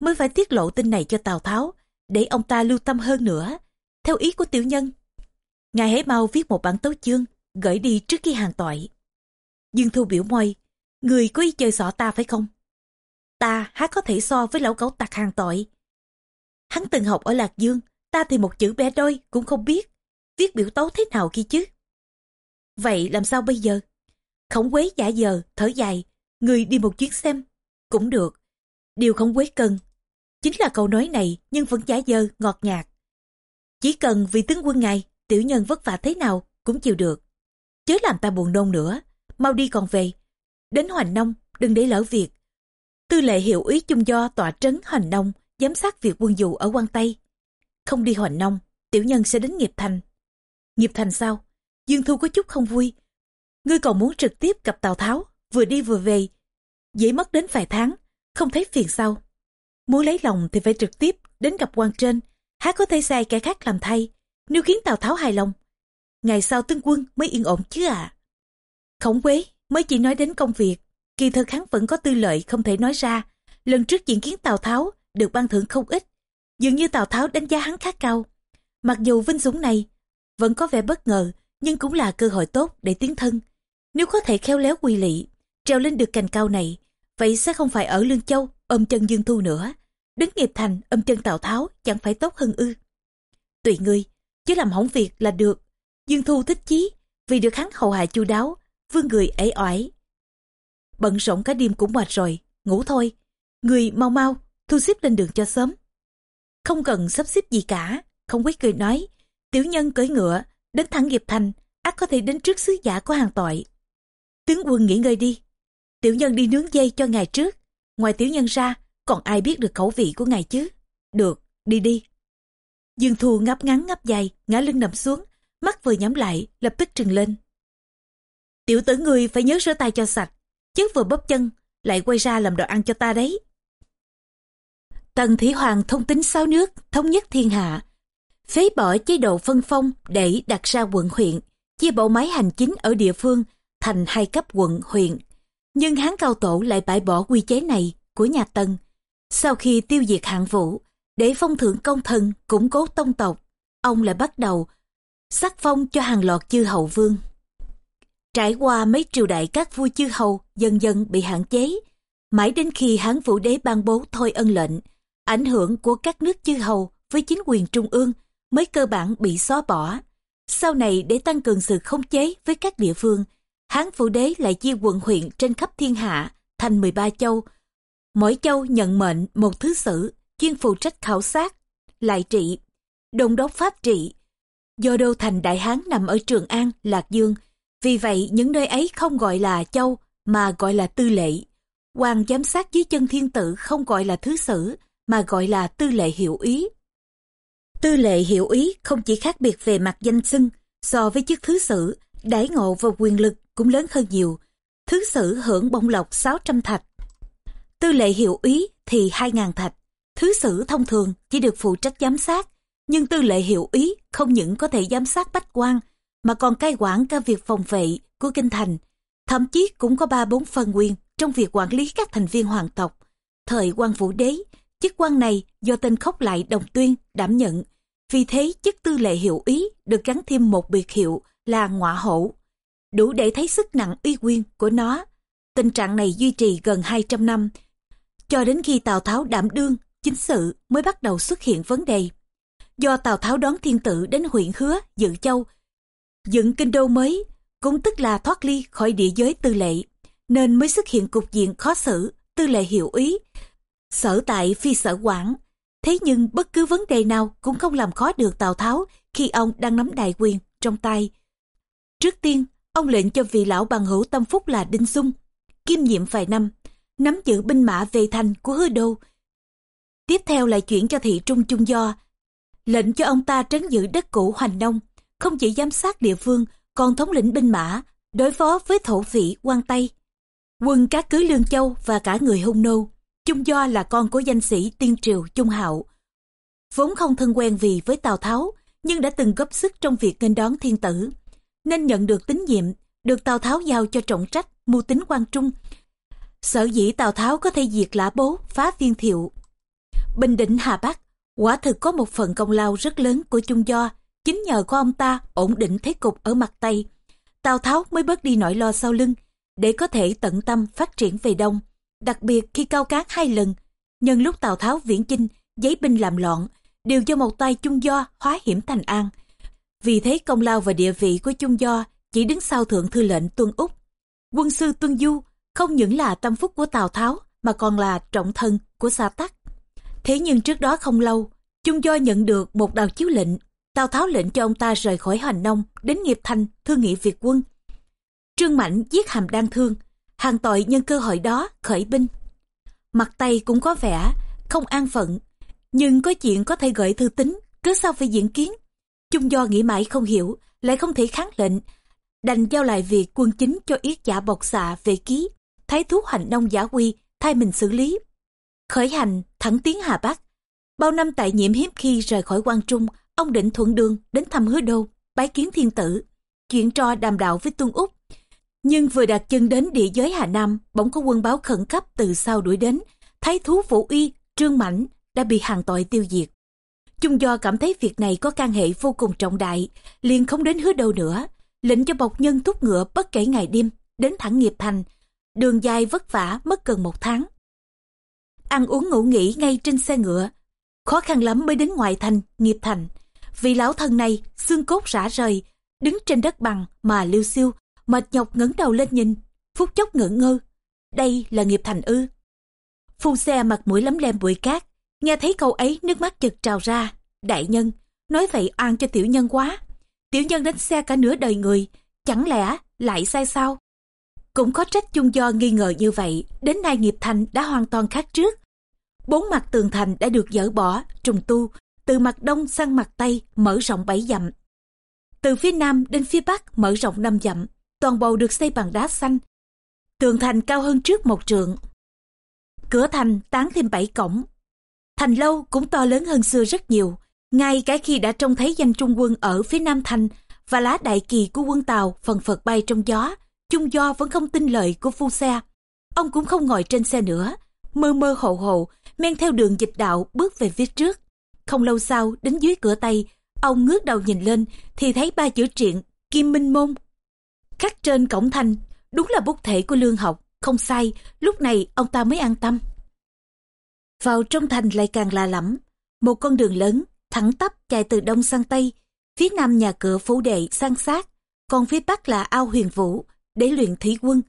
A: mới phải tiết lộ tin này cho Tào Tháo, để ông ta lưu tâm hơn nữa. Theo ý của tiểu nhân, ngài hãy mau viết một bản tấu chương, gửi đi trước khi hàng tội. Dương Thu biểu môi, người có ý chơi xỏ ta phải không? Ta há có thể so với lão cẩu tặc hàng tội. Hắn từng học ở Lạc Dương, ta thì một chữ bé đôi cũng không biết. Viết biểu tấu thế nào kia chứ? Vậy làm sao bây giờ? Khổng quế giả giờ, thở dài, người đi một chuyến xem. Cũng được. Điều khổng quế cần. Chính là câu nói này nhưng vẫn giả dơ, ngọt nhạt. Chỉ cần vì tướng quân ngài, tiểu nhân vất vả thế nào cũng chịu được. Chớ làm ta buồn nôn nữa. Mau đi còn về. Đến Hoành Nông, đừng để lỡ việc. Tư lệ hiệu ý chung do tọa trấn Hoành Nông, giám sát việc quân dù ở quan Tây. Không đi Hoành Nông, tiểu nhân sẽ đến Nghiệp Thành. Nghiệp Thành sao? Dương Thu có chút không vui. Ngươi còn muốn trực tiếp gặp Tào Tháo, vừa đi vừa về. Dễ mất đến vài tháng, không thấy phiền sao. Muốn lấy lòng thì phải trực tiếp đến gặp quan trên, há có thể sai kẻ khác làm thay, nếu khiến Tào Tháo hài lòng. Ngày sau tướng quân mới yên ổn chứ ạ. À. Khổng quế mới chỉ nói đến công việc, kỳ thực hắn vẫn có tư lợi không thể nói ra. Lần trước diện kiến Tào Tháo được ban thưởng không ít, dường như Tào Tháo đánh giá hắn khá cao. Mặc dù vinh dũng này vẫn có vẻ bất ngờ, nhưng cũng là cơ hội tốt để tiến thân. Nếu có thể khéo léo quy lị, treo lên được cành cao này, vậy sẽ không phải ở Lương Châu ôm chân Dương Thu nữa. Đến nghiệp thành ôm chân Tào Tháo chẳng phải tốt hơn ư. Tùy ngươi, chứ làm hỏng việc là được. Dương Thu thích chí, vì được hắn hầu hạ chu đáo, vương người ế oải. Bận rộn cả đêm cũng mệt rồi, ngủ thôi. Người mau mau, thu xếp lên đường cho sớm. Không cần sắp xếp gì cả, không quyết cười nói. Tiểu nhân cưỡi ngựa, đến thẳng nghiệp thành, ác có thể đến trước sứ giả của hàng tội. Tướng quân nghỉ ngơi đi. Tiểu nhân đi nướng dây cho ngài trước. Ngoài tiểu nhân ra, còn ai biết được khẩu vị của ngài chứ? Được, đi đi. Dương Thu ngáp ngắn ngáp dài, ngã lưng nằm xuống, mắt vừa nhắm lại, lập tức trừng lên. Tiểu tử người phải nhớ rửa tay cho sạch, chứ vừa bóp chân, lại quay ra làm đồ ăn cho ta đấy. Tần Thủy Hoàng thông tính sáu nước, thống nhất thiên hạ, phế bỏ chế độ phân phong để đặt ra quận huyện, chia bộ máy hành chính ở địa phương thành hai cấp quận huyện. Nhưng Hán Cao Tổ lại bãi bỏ quy chế này của nhà Tần. Sau khi tiêu diệt hạng vũ, để phong thưởng công thần, củng cố tông tộc, ông lại bắt đầu sắc phong cho hàng loạt chư hậu vương. Trải qua mấy triều đại các vua chư hầu dần dần bị hạn chế, mãi đến khi Hán Vũ Đế ban bố thôi ân lệnh, ảnh hưởng của các nước chư hầu với chính quyền trung ương mới cơ bản bị xóa bỏ. Sau này để tăng cường sự khống chế với các địa phương, Hán Vũ Đế lại chia quận huyện trên khắp thiên hạ thành 13 châu. Mỗi châu nhận mệnh một thứ sử, chuyên phụ trách khảo sát, lại trị, đồng đốc pháp trị. Do đô thành Đại Hán nằm ở Trường An, Lạc Dương, vì vậy những nơi ấy không gọi là châu mà gọi là tư lệ. Hoàng giám sát dưới chân thiên tử không gọi là thứ sử mà gọi là tư lệ hiệu ý. Tư lệ hiệu ý không chỉ khác biệt về mặt danh xưng so với chức thứ sử, đãi ngộ và quyền lực cũng lớn hơn nhiều. Thứ sử hưởng bông lộc 600 thạch. Tư lệ hiệu ý thì 2.000 thạch. Thứ sử thông thường chỉ được phụ trách giám sát, nhưng tư lệ hiệu ý không những có thể giám sát bách quan, mà còn cai quản cả việc phòng vệ của kinh thành. Thậm chí cũng có ba bốn phần quyền trong việc quản lý các thành viên hoàng tộc. Thời quan vũ đế, chức quan này do tên khốc lại đồng tuyên đảm nhận. Vì thế chức tư lệ hiệu ý được gắn thêm một biệt hiệu là ngọa hổ. Đủ để thấy sức nặng uy quyền của nó. Tình trạng này duy trì gần 200 năm. Cho đến khi Tào Tháo đảm đương, chính sự mới bắt đầu xuất hiện vấn đề. Do Tào Tháo đón thiên tử đến huyện Hứa, Dự Châu dựng kinh đô mới, cũng tức là thoát ly khỏi địa giới tư lệ, nên mới xuất hiện cục diện khó xử, tư lệ hiệu ý. Sở tại phi sở quản, thế nhưng bất cứ vấn đề nào cũng không làm khó được Tào Tháo khi ông đang nắm đại quyền trong tay. Trước tiên, ông lệnh cho vị lão bằng hữu tâm phúc là Đinh Dung kiêm nhiệm vài năm, nắm giữ binh mã về thành của hứa đô. Tiếp theo lại chuyển cho thị trung trung do, lệnh cho ông ta trấn giữ đất cũ hoành nông, không chỉ giám sát địa phương, còn thống lĩnh binh mã, đối phó với thổ phỉ quan Tây. Quân các cứ Lương Châu và cả người hung nô, trung do là con của danh sĩ tiên triều Trung Hạo. Vốn không thân quen vì với Tào Tháo, nhưng đã từng góp sức trong việc nghênh đón thiên tử, nên nhận được tín nhiệm, được Tào Tháo giao cho trọng trách mưu tính quan trung. Sở dĩ Tào Tháo có thể diệt lã bố, phá viên thiệu. Bình định Hà Bắc, quả thực có một phần công lao rất lớn của Chung Do, chính nhờ có ông ta ổn định thế cục ở mặt Tây. Tào Tháo mới bớt đi nỗi lo sau lưng, để có thể tận tâm phát triển về Đông. Đặc biệt khi cao cát hai lần, nhân lúc Tào Tháo viễn chinh, giấy binh làm loạn, đều do một tay chung do hóa hiểm thành an. Vì thế công lao và địa vị của chung do chỉ đứng sau thượng thư lệnh Tuân Úc. Quân sư Tuân Du không những là tâm phúc của Tào Tháo mà còn là trọng thân của Sa Tắc. Thế nhưng trước đó không lâu, chung do nhận được một đào chiếu lệnh. Tào Tháo lệnh cho ông ta rời khỏi Hoành Nông đến Nghiệp Thành thương nghị Việt quân. Trương Mạnh giết Hàm Đan Thương, hàng tội nhân cơ hội đó khởi binh. Mặt tay cũng có vẻ không an phận nhưng có chuyện có thể gửi thư tính, cứ sao phải diễn kiến. Chung do nghĩ mãi không hiểu, lại không thể kháng lệnh. Đành giao lại việc quân chính cho yết giả bọc xạ về ký, thái thú hành nông giả quy, thay mình xử lý. Khởi hành, thẳng tiến Hà Bắc. Bao năm tại nhiệm hiếm khi rời khỏi quan Trung, ông định thuận đường đến thăm hứa đô, bái kiến thiên tử. Chuyện trò đàm đạo với Tuân Úc. Nhưng vừa đặt chân đến địa giới Hà Nam, bỗng có quân báo khẩn cấp từ sau đuổi đến. Thái thú Vũ Uy, Trương Mãnh đã bị hàng tội tiêu diệt. Chung do cảm thấy việc này có can hệ vô cùng trọng đại, liền không đến hứa đâu nữa, lệnh cho bọc nhân thúc ngựa bất kể ngày đêm, đến thẳng nghiệp thành. Đường dài vất vả mất gần một tháng. Ăn uống ngủ nghỉ ngay trên xe ngựa, khó khăn lắm mới đến ngoại thành, nghiệp thành. Vì lão thân này, xương cốt rã rời, đứng trên đất bằng mà lưu siêu, mệt nhọc ngẩng đầu lên nhìn, phút chốc ngỡ ngơ. Đây là nghiệp thành ư. Phu xe mặt mũi lấm lem bụi cát, Nghe thấy câu ấy nước mắt chực trào ra. Đại nhân, nói vậy oan cho tiểu nhân quá. Tiểu nhân đánh xe cả nửa đời người, chẳng lẽ lại sai sao? Cũng có trách chung do nghi ngờ như vậy, đến nay nghiệp thành đã hoàn toàn khác trước. Bốn mặt tường thành đã được dỡ bỏ, trùng tu, từ mặt đông sang mặt tây mở rộng bảy dặm. Từ phía nam đến phía bắc mở rộng năm dặm, toàn bộ được xây bằng đá xanh. Tường thành cao hơn trước một trượng. Cửa thành tán thêm bảy cổng, Thành lâu cũng to lớn hơn xưa rất nhiều. Ngay cả khi đã trông thấy danh trung quân ở phía nam thành và lá đại kỳ của quân Tàu phần phật bay trong gió, chung do vẫn không tin lời của phu xe. Ông cũng không ngồi trên xe nữa, mơ mơ hồ hồ, men theo đường dịch đạo bước về phía trước. Không lâu sau, đến dưới cửa Tây, ông ngước đầu nhìn lên thì thấy ba chữ triện, Kim Minh Môn. Khắc trên cổng thành, đúng là bút thể của lương học, không sai, lúc này ông ta mới an tâm. Vào trong thành lại càng lạ lẫm, một con đường lớn, thẳng tắp chạy từ đông sang tây, phía nam nhà cửa phủ đệ sang sát, còn phía bắc là ao huyền vũ để luyện thủy quân.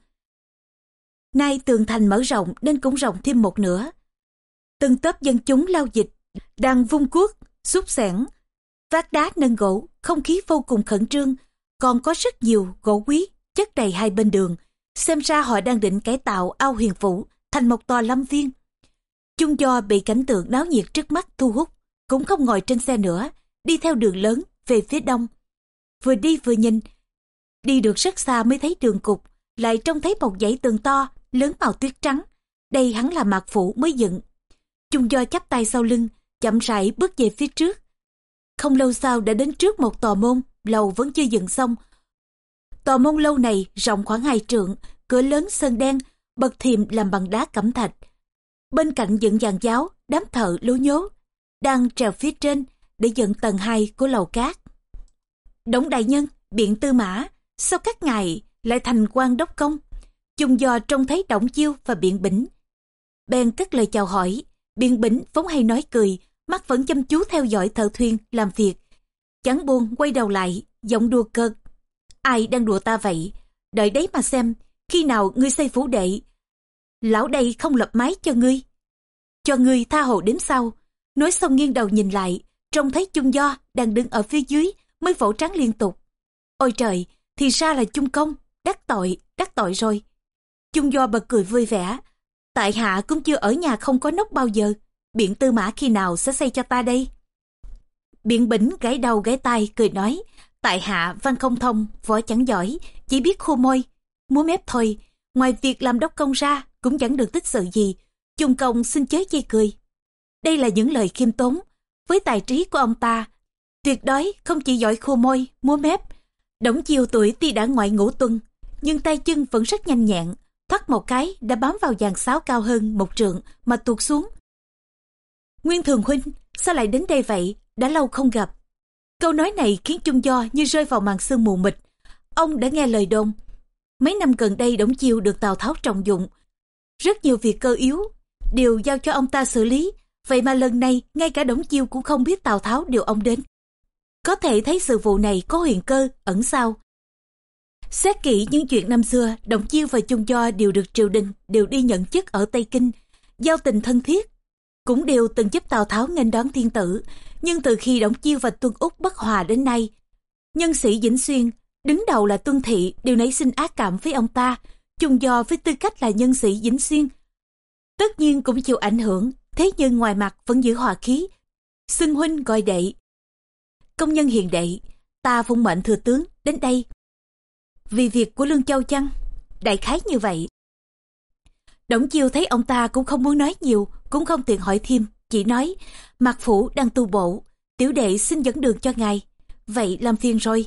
A: Nay tường thành mở rộng nên cũng rộng thêm một nửa. Từng tớp dân chúng lao dịch, đang vung cuốc, xúc xẻng, vác đá nâng gỗ, không khí vô cùng khẩn trương, còn có rất nhiều gỗ quý chất đầy hai bên đường. Xem ra họ đang định cải tạo ao huyền vũ thành một tòa lâm viên. Chung do bị cảnh tượng náo nhiệt trước mắt thu hút, cũng không ngồi trên xe nữa, đi theo đường lớn về phía đông. Vừa đi vừa nhìn, đi được rất xa mới thấy đường cục, lại trông thấy một dãy tường to, lớn màu tuyết trắng. Đây hắn là mạc phủ mới dựng. Chung do chắp tay sau lưng, chậm rãi bước về phía trước. Không lâu sau đã đến trước một tòa môn, lầu vẫn chưa dựng xong. Tòa môn lâu này rộng khoảng hai trượng, cửa lớn sơn đen, bậc thềm làm bằng đá cẩm thạch, Bên cạnh dựng dàn giáo, đám thợ lú nhố, đang trèo phía trên để dựng tầng 2 của lầu cát. Đống đại nhân, biện tư mã, sao các ngài lại thành quan đốc công? Chung do trông thấy Động Chiêu và Biện Bỉnh. Bèn cất lời chào hỏi, Biện Bỉnh vốn hay nói cười, mắt vẫn chăm chú theo dõi thợ thuyền làm việc. Chẳng buồn quay đầu lại, giọng đùa cợt. Ai đang đùa ta vậy? Đợi đấy mà xem, khi nào ngươi xây phủ đệ, lão đây không lập mái cho ngươi. Cho ngươi tha hồ đến sau. Nói xong nghiêng đầu nhìn lại, trông thấy chung do đang đứng ở phía dưới, mới vỗ trắng liên tục. Ôi trời, thì ra là chung công, đắc tội, đắc tội rồi. Chung do bật cười vui vẻ. Tại hạ cũng chưa ở nhà không có nóc bao giờ. Biện tư mã khi nào sẽ xây cho ta đây? Biện bỉnh gãy đầu gãy tay cười nói. Tại hạ văn không thông, võ chẳng giỏi, chỉ biết khô môi, múa mép thôi. ngoài việc làm đốc công ra cũng chẳng được tích sự gì. Chung công xin chớ chê cười. Đây là những lời khiêm tốn. Với tài trí của ông ta, tuyệt đối không chỉ giỏi khô môi, múa mép. Đổng chiều tuổi tuy đã ngoại ngũ tuần, nhưng tay chân vẫn rất nhanh nhẹn. Thoát một cái đã bám vào dàn sáo cao hơn một trượng mà tuột xuống. Nguyên Thường Huynh, sao lại đến đây vậy? Đã lâu không gặp. Câu nói này khiến trung Do như rơi vào màn sương mù mịt. Ông đã nghe lời đồn. Mấy năm gần đây Đổng Chiêu được Tào Tháo trọng dụng. Rất nhiều việc cơ yếu đều giao cho ông ta xử lý. Vậy mà lần này ngay cả Đổng Chiêu cũng không biết Tào Tháo điều ông đến. Có thể thấy sự vụ này có huyền cơ ẩn sau. Xét kỹ những chuyện năm xưa, đồng Chiêu và Chung Do đều được triều đình đều đi nhận chức ở Tây Kinh. Giao tình thân thiết, cũng đều từng giúp Tào Tháo nghênh đón thiên tử. Nhưng từ khi Đổng Chiêu và Tuân Úc bất hòa đến nay, nhân sĩ Vĩnh Xuyên, đứng đầu là Tuân Thị đều nảy sinh ác cảm với ông ta, chung do với tư cách là nhân sĩ Vĩnh Xuyên. Tất nhiên cũng chịu ảnh hưởng, thế nhưng ngoài mặt vẫn giữ hòa khí. Xưng huynh gọi đệ. Công nhân hiền đệ, ta phụng mệnh thừa tướng đến đây. Vì việc của Lương Châu chăng? Đại khái như vậy. Đổng Chiêu thấy ông ta cũng không muốn nói nhiều, cũng không tiện hỏi thêm, chỉ nói, Mạc Phủ đang tu bộ, tiểu đệ xin dẫn đường cho ngài. Vậy làm phiền rồi.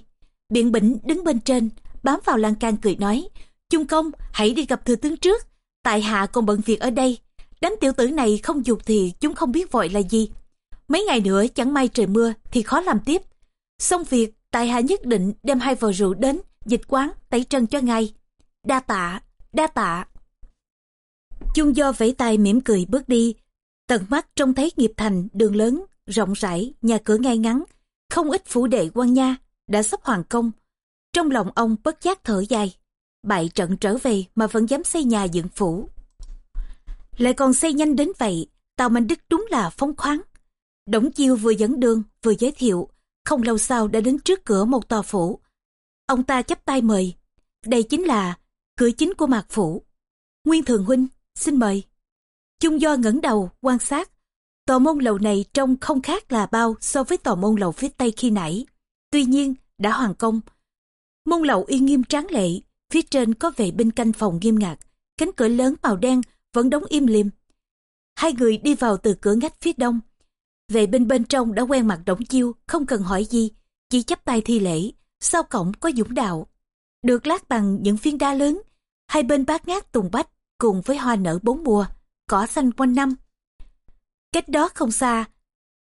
A: Biện Bỉnh đứng bên trên, bám vào lan can cười nói, Trung công, hãy đi gặp thừa tướng trước, tại hạ còn bận việc ở đây. Đám tiểu tử này không dục thì chúng không biết vội là gì. Mấy ngày nữa chẳng may trời mưa thì khó làm tiếp. Xong việc, tại hạ nhất định đem hai vò rượu đến, dịch quán, tẩy trần cho ngài. Đa tạ, đa tạ. Chung do vẫy tay mỉm cười bước đi. Tận mắt trông thấy nghiệp thành, đường lớn, rộng rãi, nhà cửa ngay ngắn. Không ít phủ đệ quan nha, đã sắp hoàn công. Trong lòng ông bất giác thở dài. Bại trận trở về mà vẫn dám xây nhà dựng phủ. Lại còn xây nhanh đến vậy, Tào Mạnh Đức đúng là phóng khoáng. Đổng Chiêu vừa dẫn đường, vừa giới thiệu, không lâu sau đã đến trước cửa một tòa phủ. Ông ta chắp tay mời. Đây chính là cửa chính của mạc phủ. Nguyên Thường Huynh, xin mời. Chung do ngẩng đầu, quan sát. Tòa môn lầu này trông không khác là bao so với tòa môn lầu phía tây khi nãy. Tuy nhiên, đã hoàn công. Môn lầu uy nghiêm tráng lệ, phía trên có vệ binh canh phòng nghiêm ngặt, cánh cửa lớn màu đen vẫn đóng im lìm. Hai người đi vào từ cửa ngách phía đông. Vệ binh bên trong đã quen mặt đổng chiêu, không cần hỏi gì, chỉ chắp tay thi lễ, sau cổng có dũng đạo. Được lát bằng những phiến đá lớn, hai bên bát ngát tùng bách, cùng với hoa nở bốn mùa, cỏ xanh quanh năm. Cách đó không xa,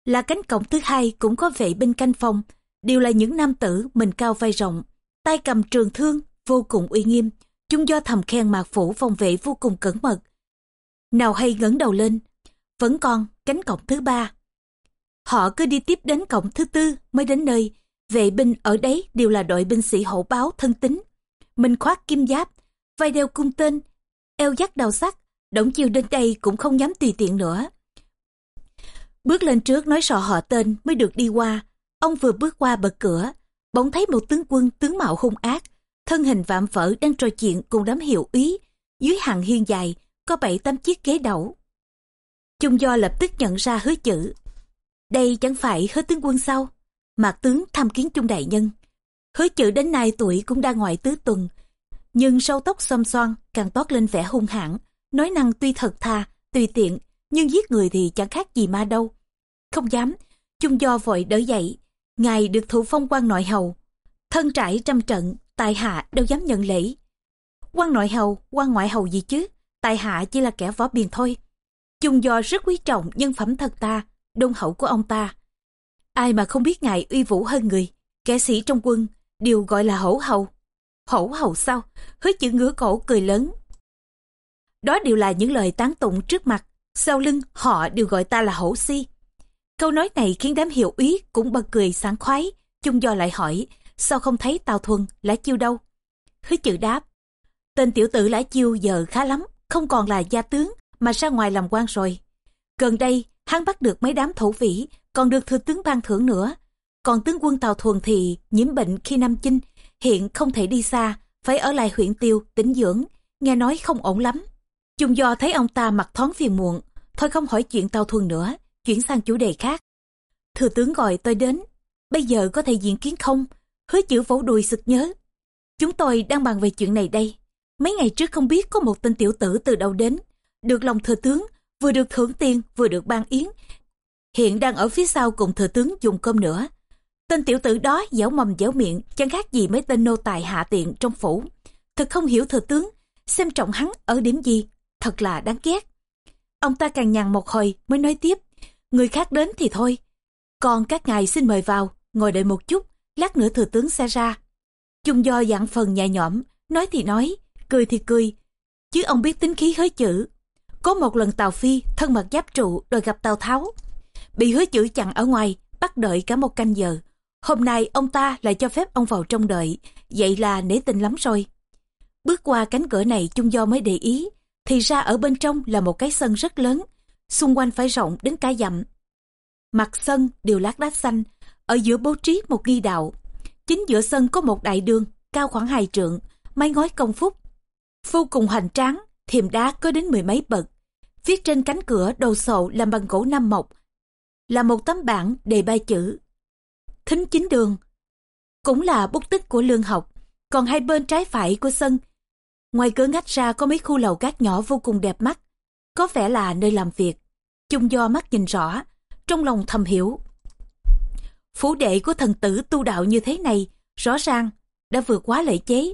A: là cánh cổng thứ hai cũng có vệ binh canh phòng, đều là những nam tử mình cao vai rộng, tay cầm trường thương, vô cùng uy nghiêm, chúng do thầm khen mạc phủ phòng vệ vô cùng cẩn mật. Nào hay ngẩng đầu lên, vẫn còn cánh cổng thứ ba. Họ cứ đi tiếp đến cổng thứ tư mới đến nơi, vệ binh ở đấy đều là đội binh sĩ hậu báo thân tính. Mình khoác kim giáp, vai đeo cung tên, eo dắt đầu sắt, Đổng Chiêu đến đây cũng không dám tùy tiện nữa. Bước lên trước nói sọ họ tên mới được đi qua. Ông vừa bước qua bật cửa, bỗng thấy một tướng quân tướng mạo hung ác, thân hình vạm vỡ đang trò chuyện cùng đám hiệu úy. Dưới hàng hiên dài, có bảy tám chiếc ghế đẩu. Trung do lập tức nhận ra hứa chữ. Đây chẳng phải hứa tướng quân sao? Mạc tướng tham kiến trung đại nhân. Hứa chữ đến nay tuổi cũng đang ngoài tứ tuần, nhưng sâu tóc xăm xoan càng toát lên vẻ hung hãn. Nói năng tuy thật thà tùy tiện nhưng giết người thì chẳng khác gì ma đâu. Không dám chung do vội đỡ dậy. Ngài được thụ phong quan nội hầu. Thân trải trăm trận tài hạ đâu dám nhận lễ. Quan nội hầu quan ngoại hầu gì chứ? Tài hạ chỉ là kẻ võ biền thôi. Chung do rất quý trọng nhân phẩm thật ta đông hậu của ông ta. Ai mà không biết ngài uy vũ hơn người, kẻ sĩ trong quân, đều gọi là hổ hầu. Hổ hầu sao? Hứa chữ ngứa cổ cười lớn. Đó đều là những lời tán tụng trước mặt, sau lưng họ đều gọi ta là hổ si. Câu nói này khiến đám hiệu úy cũng bật cười sáng khoái, chung do lại hỏi, sao không thấy tào thuần lã chiêu đâu? Hứa chữ đáp, tên tiểu tử lã chiêu giờ khá lắm, không còn là gia tướng mà ra ngoài làm quan rồi. Gần đây hắn bắt được mấy đám thổ vĩ còn được thừa tướng ban thưởng nữa còn tướng quân tàu thuần thì nhiễm bệnh khi năm chinh hiện không thể đi xa, phải ở lại huyện tiêu, tĩnh dưỡng, nghe nói không ổn lắm. Chung do thấy ông ta mặt thoáng phiền muộn, thôi không hỏi chuyện tàu thuần nữa, chuyển sang chủ đề khác. Thừa tướng gọi tôi đến, bây giờ có thể diễn kiến không? Hứa chữ vỗ đùi sực nhớ. Chúng tôi đang bàn về chuyện này đây. Mấy ngày trước không biết có một tên tiểu tử từ đâu đến, được lòng thừa tướng, vừa được thưởng tiền, vừa được ban yến. Hiện đang ở phía sau cùng thừa tướng dùng cơm nữa. Tên tiểu tử đó dẻo mầm dẻo miệng, chẳng khác gì mấy tên nô tài hạ tiện trong phủ. Thật không hiểu thừa tướng, xem trọng hắn ở điểm gì, thật là đáng ghét. Ông ta càng nhằn một hồi mới nói tiếp, người khác đến thì thôi. Còn các ngài xin mời vào, ngồi đợi một chút, lát nữa thừa tướng sẽ ra. Chung do dặn phần nhẹ nhõm, nói thì nói, cười thì cười. Chứ ông biết tính khí hới chữ. Có một lần tàu Phi thân mật giáp trụ đòi gặp tàu Tháo. Bị hứa chữ chặn ở ngoài, bắt đợi cả một canh giờ. Hôm nay ông ta lại cho phép ông vào trong đợi, vậy là nể tình lắm rồi. Bước qua cánh cửa này chung do mới để ý, thì ra ở bên trong là một cái sân rất lớn, xung quanh phải rộng đến cả dặm. Mặt sân đều lát đá xanh, ở giữa bố trí một nghi đạo. Chính giữa sân có một đại đường, cao khoảng hai trượng, mái ngói công phúc. Vô cùng hoành tráng, thiềm đá có đến mười mấy bậc. Viết trên cánh cửa đồ sộ làm bằng gỗ nam mộc, là một tấm bảng đề ba chữ. Thính chính đường, cũng là bút tích của lương học, còn hai bên trái phải của sân. Ngoài cửa ngách ra có mấy khu lầu cát nhỏ vô cùng đẹp mắt, có vẻ là nơi làm việc. Chung do mắt nhìn rõ, trong lòng thầm hiểu. Phủ đệ của thần tử tu đạo như thế này, rõ ràng, đã vượt quá lệ chế.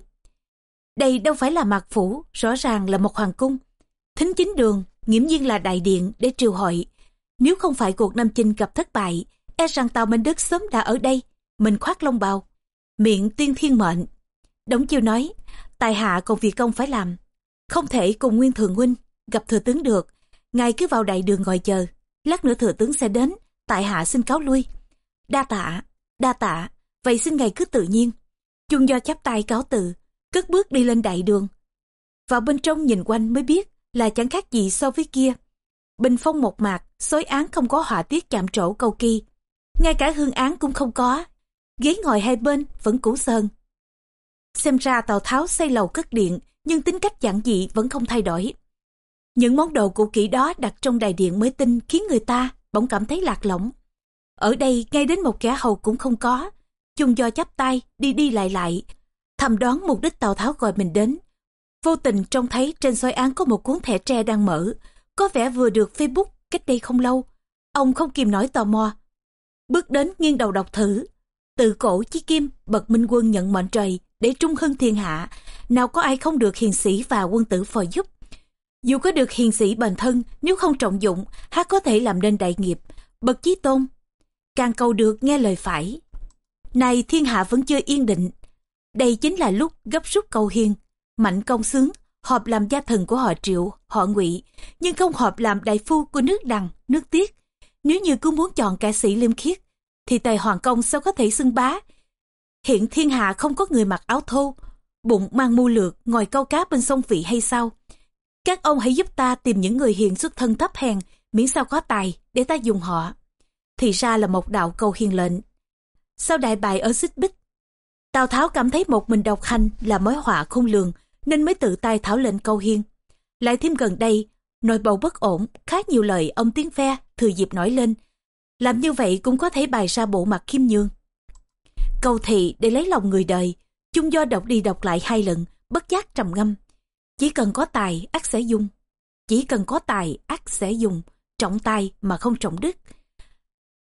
A: Đây đâu phải là mạc phủ, rõ ràng là một hoàng cung. Thính chính đường, nghiễm nhiên là đại điện để triều hội. Nếu không phải cuộc Nam Chinh gặp thất bại, e rằng Tàu Minh Đức sớm đã ở đây, mình khoác lông bào. Miệng tiên thiên mệnh. Đống chiêu nói, tài hạ còn việc công phải làm. Không thể cùng Nguyên Thường Huynh gặp thừa tướng được. Ngài cứ vào đại đường ngồi chờ. Lát nữa thừa tướng sẽ đến, tại hạ xin cáo lui. Đa tạ, đa tạ, vậy xin ngài cứ tự nhiên. Chung do chắp tay cáo từ, cất bước đi lên đại đường. Vào bên trong nhìn quanh mới biết là chẳng khác gì so với kia. Bình phong một mạc, xối án không có họa tiết chạm trổ cầu kỳ. Ngay cả hương án cũng không có. Ghế ngồi hai bên vẫn cũ sơn. Xem ra Tào Tháo xây lầu cất điện, nhưng tính cách giản dị vẫn không thay đổi. Những món đồ cũ kỹ đó đặt trong đài điện mới tinh khiến người ta bỗng cảm thấy lạc lõng. Ở đây ngay đến một kẻ hầu cũng không có. Chung do chắp tay, đi đi lại lại. Thầm đoán mục đích Tào Tháo gọi mình đến. Vô tình trông thấy trên soi án có một cuốn thẻ tre đang mở. Có vẻ vừa được Facebook cách đây không lâu. Ông không kìm nổi tò mò. Bước đến nghiêng đầu đọc thử. Từ cổ chí kim, bậc minh quân nhận mệnh trời để trung hưng thiên hạ. Nào có ai không được hiền sĩ và quân tử phò giúp. Dù có được hiền sĩ bền thân, nếu không trọng dụng, hát có thể làm nên đại nghiệp. Bậc chí tôn, càng cầu được nghe lời phải. Này thiên hạ vẫn chưa yên định. Đây chính là lúc gấp rút cầu hiền. Mạnh công sướng, họp làm gia thần của họ triệu, họ ngụy, nhưng không họp làm đại phu của nước đằng, nước tiết. Nếu như cứ muốn chọn ca sĩ liêm khiết, thì tài hoàng công sao có thể xưng bá. Hiện thiên hạ không có người mặc áo thô, bụng mang mưu lược ngồi câu cá bên sông vị hay sao? Các ông hãy giúp ta tìm những người hiền xuất thân thấp hèn, miễn sao có tài, để ta dùng họ. Thì ra là một đạo cầu hiền lệnh. Sau đại bại ở xích bích, Tào Tháo cảm thấy một mình độc hành là mối họa khôn lường, nên mới tự tay thảo lệnh câu hiên. Lại thêm gần đây, nội bầu bất ổn, khá nhiều lời ông tiếng phe, thừa dịp nổi lên. Làm như vậy cũng có thể bày ra bộ mặt khiêm nhường. Câu thị để lấy lòng người đời, chung do đọc đi đọc lại hai lần, bất giác trầm ngâm. Chỉ cần có tài, ác sẽ dùng. Chỉ cần có tài, ác sẽ dùng. Trọng tài mà không trọng đức.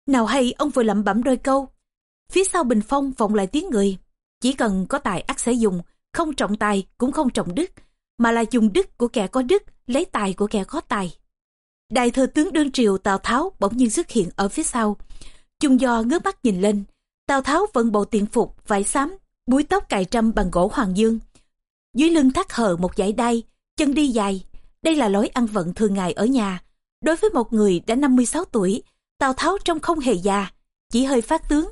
A: Nào hay ông vừa lẩm bẩm đôi câu. Phía sau bình phong vọng lại tiếng người. Chỉ cần có tài ác sẽ dùng, không trọng tài cũng không trọng đức, mà là dùng đức của kẻ có đức, lấy tài của kẻ có tài. Đại thừa tướng đương triều Tào Tháo bỗng nhiên xuất hiện ở phía sau. Chung do ngước mắt nhìn lên, Tào Tháo vận bộ tiện phục, vải xám, búi tóc cài trăm bằng gỗ hoàng dương. Dưới lưng thắt hờ một dải đai, chân đi dài. Đây là lối ăn vận thường ngày ở nhà. Đối với một người đã 56 tuổi, Tào Tháo trông không hề già, chỉ hơi phát tướng.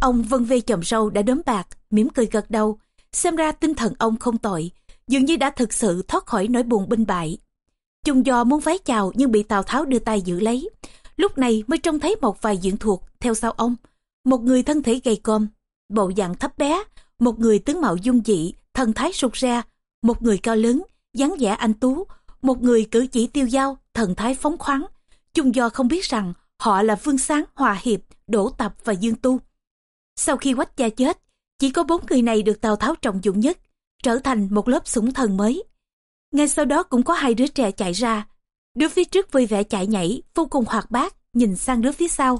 A: Ông vân vê chồng râu đã đốm bạc, mỉm cười gật đầu. Xem ra tinh thần ông không tội, dường như đã thực sự thoát khỏi nỗi buồn binh bại. Chung do muốn vái chào nhưng bị Tào Tháo đưa tay giữ lấy. Lúc này mới trông thấy một vài diện thuộc theo sau ông. Một người thân thể gầy còm, bộ dạng thấp bé, một người tướng mạo dung dị, thần thái sụt ra, một người cao lớn, dáng vẻ anh tú, một người cử chỉ tiêu dao, thần thái phóng khoáng. Chung do không biết rằng họ là Vương Sáng, Hòa Hiệp, Đỗ Tập và Dương Tu. Sau khi quách gia chết, chỉ có bốn người này được Tào Tháo trọng dụng nhất. trở thành một lớp sủng thần mới. Ngay sau đó cũng có hai đứa trẻ chạy ra. Đứa phía trước vui vẻ chạy nhảy, vô cùng hoạt bát, nhìn sang đứa phía sau.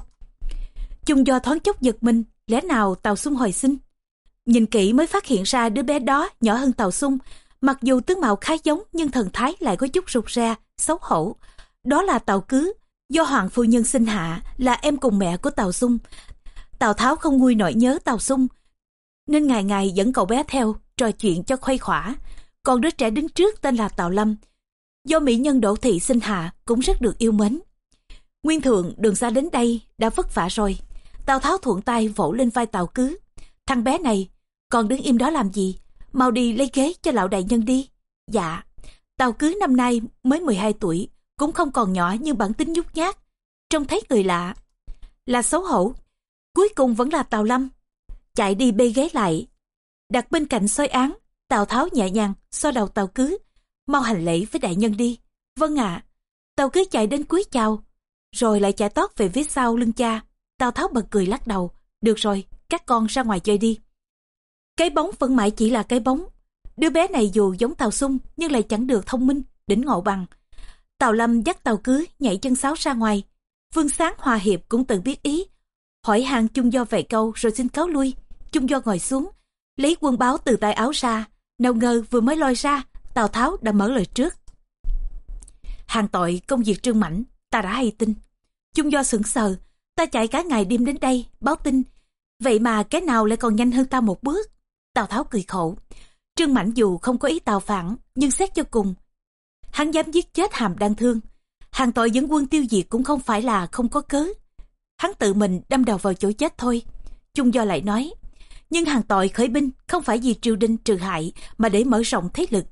A: Chung do thoáng chốc giật mình, lẽ nào Tàu xung hồi sinh? Nhìn kỹ mới phát hiện ra đứa bé đó nhỏ hơn Tàu xung mặc dù tướng mạo khá giống nhưng thần thái lại có chút rụt ra, xấu hổ. Đó là Tàu Cứ, do Hoàng Phu Nhân sinh hạ, là em cùng mẹ của Tàu xung Tào Tháo không nguôi nỗi nhớ Tào Sung, nên ngày ngày dẫn cậu bé theo, trò chuyện cho khuây khỏa. Còn đứa trẻ đứng trước tên là Tào Lâm, do mỹ nhân Đỗ Thị sinh hạ cũng rất được yêu mến. Nguyên thượng đường xa đến đây đã vất vả rồi. Tào Tháo thuận tay vỗ lên vai Tào Cứ. Thằng bé này, còn đứng im đó làm gì? Mau đi lấy ghế cho lão đại nhân đi. Dạ, Tào Cứ năm nay mới 12 tuổi, cũng không còn nhỏ nhưng bản tính nhút nhát. Trông thấy người lạ, là xấu hổ. Cuối cùng vẫn là Tào Lâm. Chạy đi bê ghế lại, đặt bên cạnh soi án. Tào Tháo nhẹ nhàng so đầu Tào Cứ. Mau hành lễ với đại nhân đi. Vâng ạ. Tào Cứ chạy đến cuối chào, rồi lại chạy tót về phía sau lưng cha. Tào Tháo bật cười lắc đầu. Được rồi, các con ra ngoài chơi đi. Cái bóng vẫn mãi chỉ là cái bóng. Đứa bé này dù giống Tào Sung nhưng lại chẳng được thông minh, đỉnh ngộ bằng. Tào Lâm dắt tàu Cứ nhảy chân sáo ra ngoài. Vương Sáng Hòa Hiệp cũng từng biết ý. Hỏi hàng chung do vài câu rồi xin cáo lui. Chung do ngồi xuống, lấy quân báo từ tay áo ra. Nào ngờ vừa mới lôi ra, Tào Tháo đã mở lời trước. Hàng tội công việc trương mãnh ta đã hay tin. Chung do sững sờ, ta chạy cả ngày đêm đến đây, báo tin. Vậy mà cái nào lại còn nhanh hơn ta một bước? Tào Tháo cười khổ. Trương mãnh dù không có ý tào phản, nhưng xét cho cùng. Hắn dám giết chết hàm đang thương. Hàng tội dẫn quân tiêu diệt cũng không phải là không có cớ. Hắn tự mình đâm đầu vào chỗ chết thôi. Chung do lại nói, nhưng hàng tội khởi binh không phải vì triều đình trừ hại mà để mở rộng thế lực.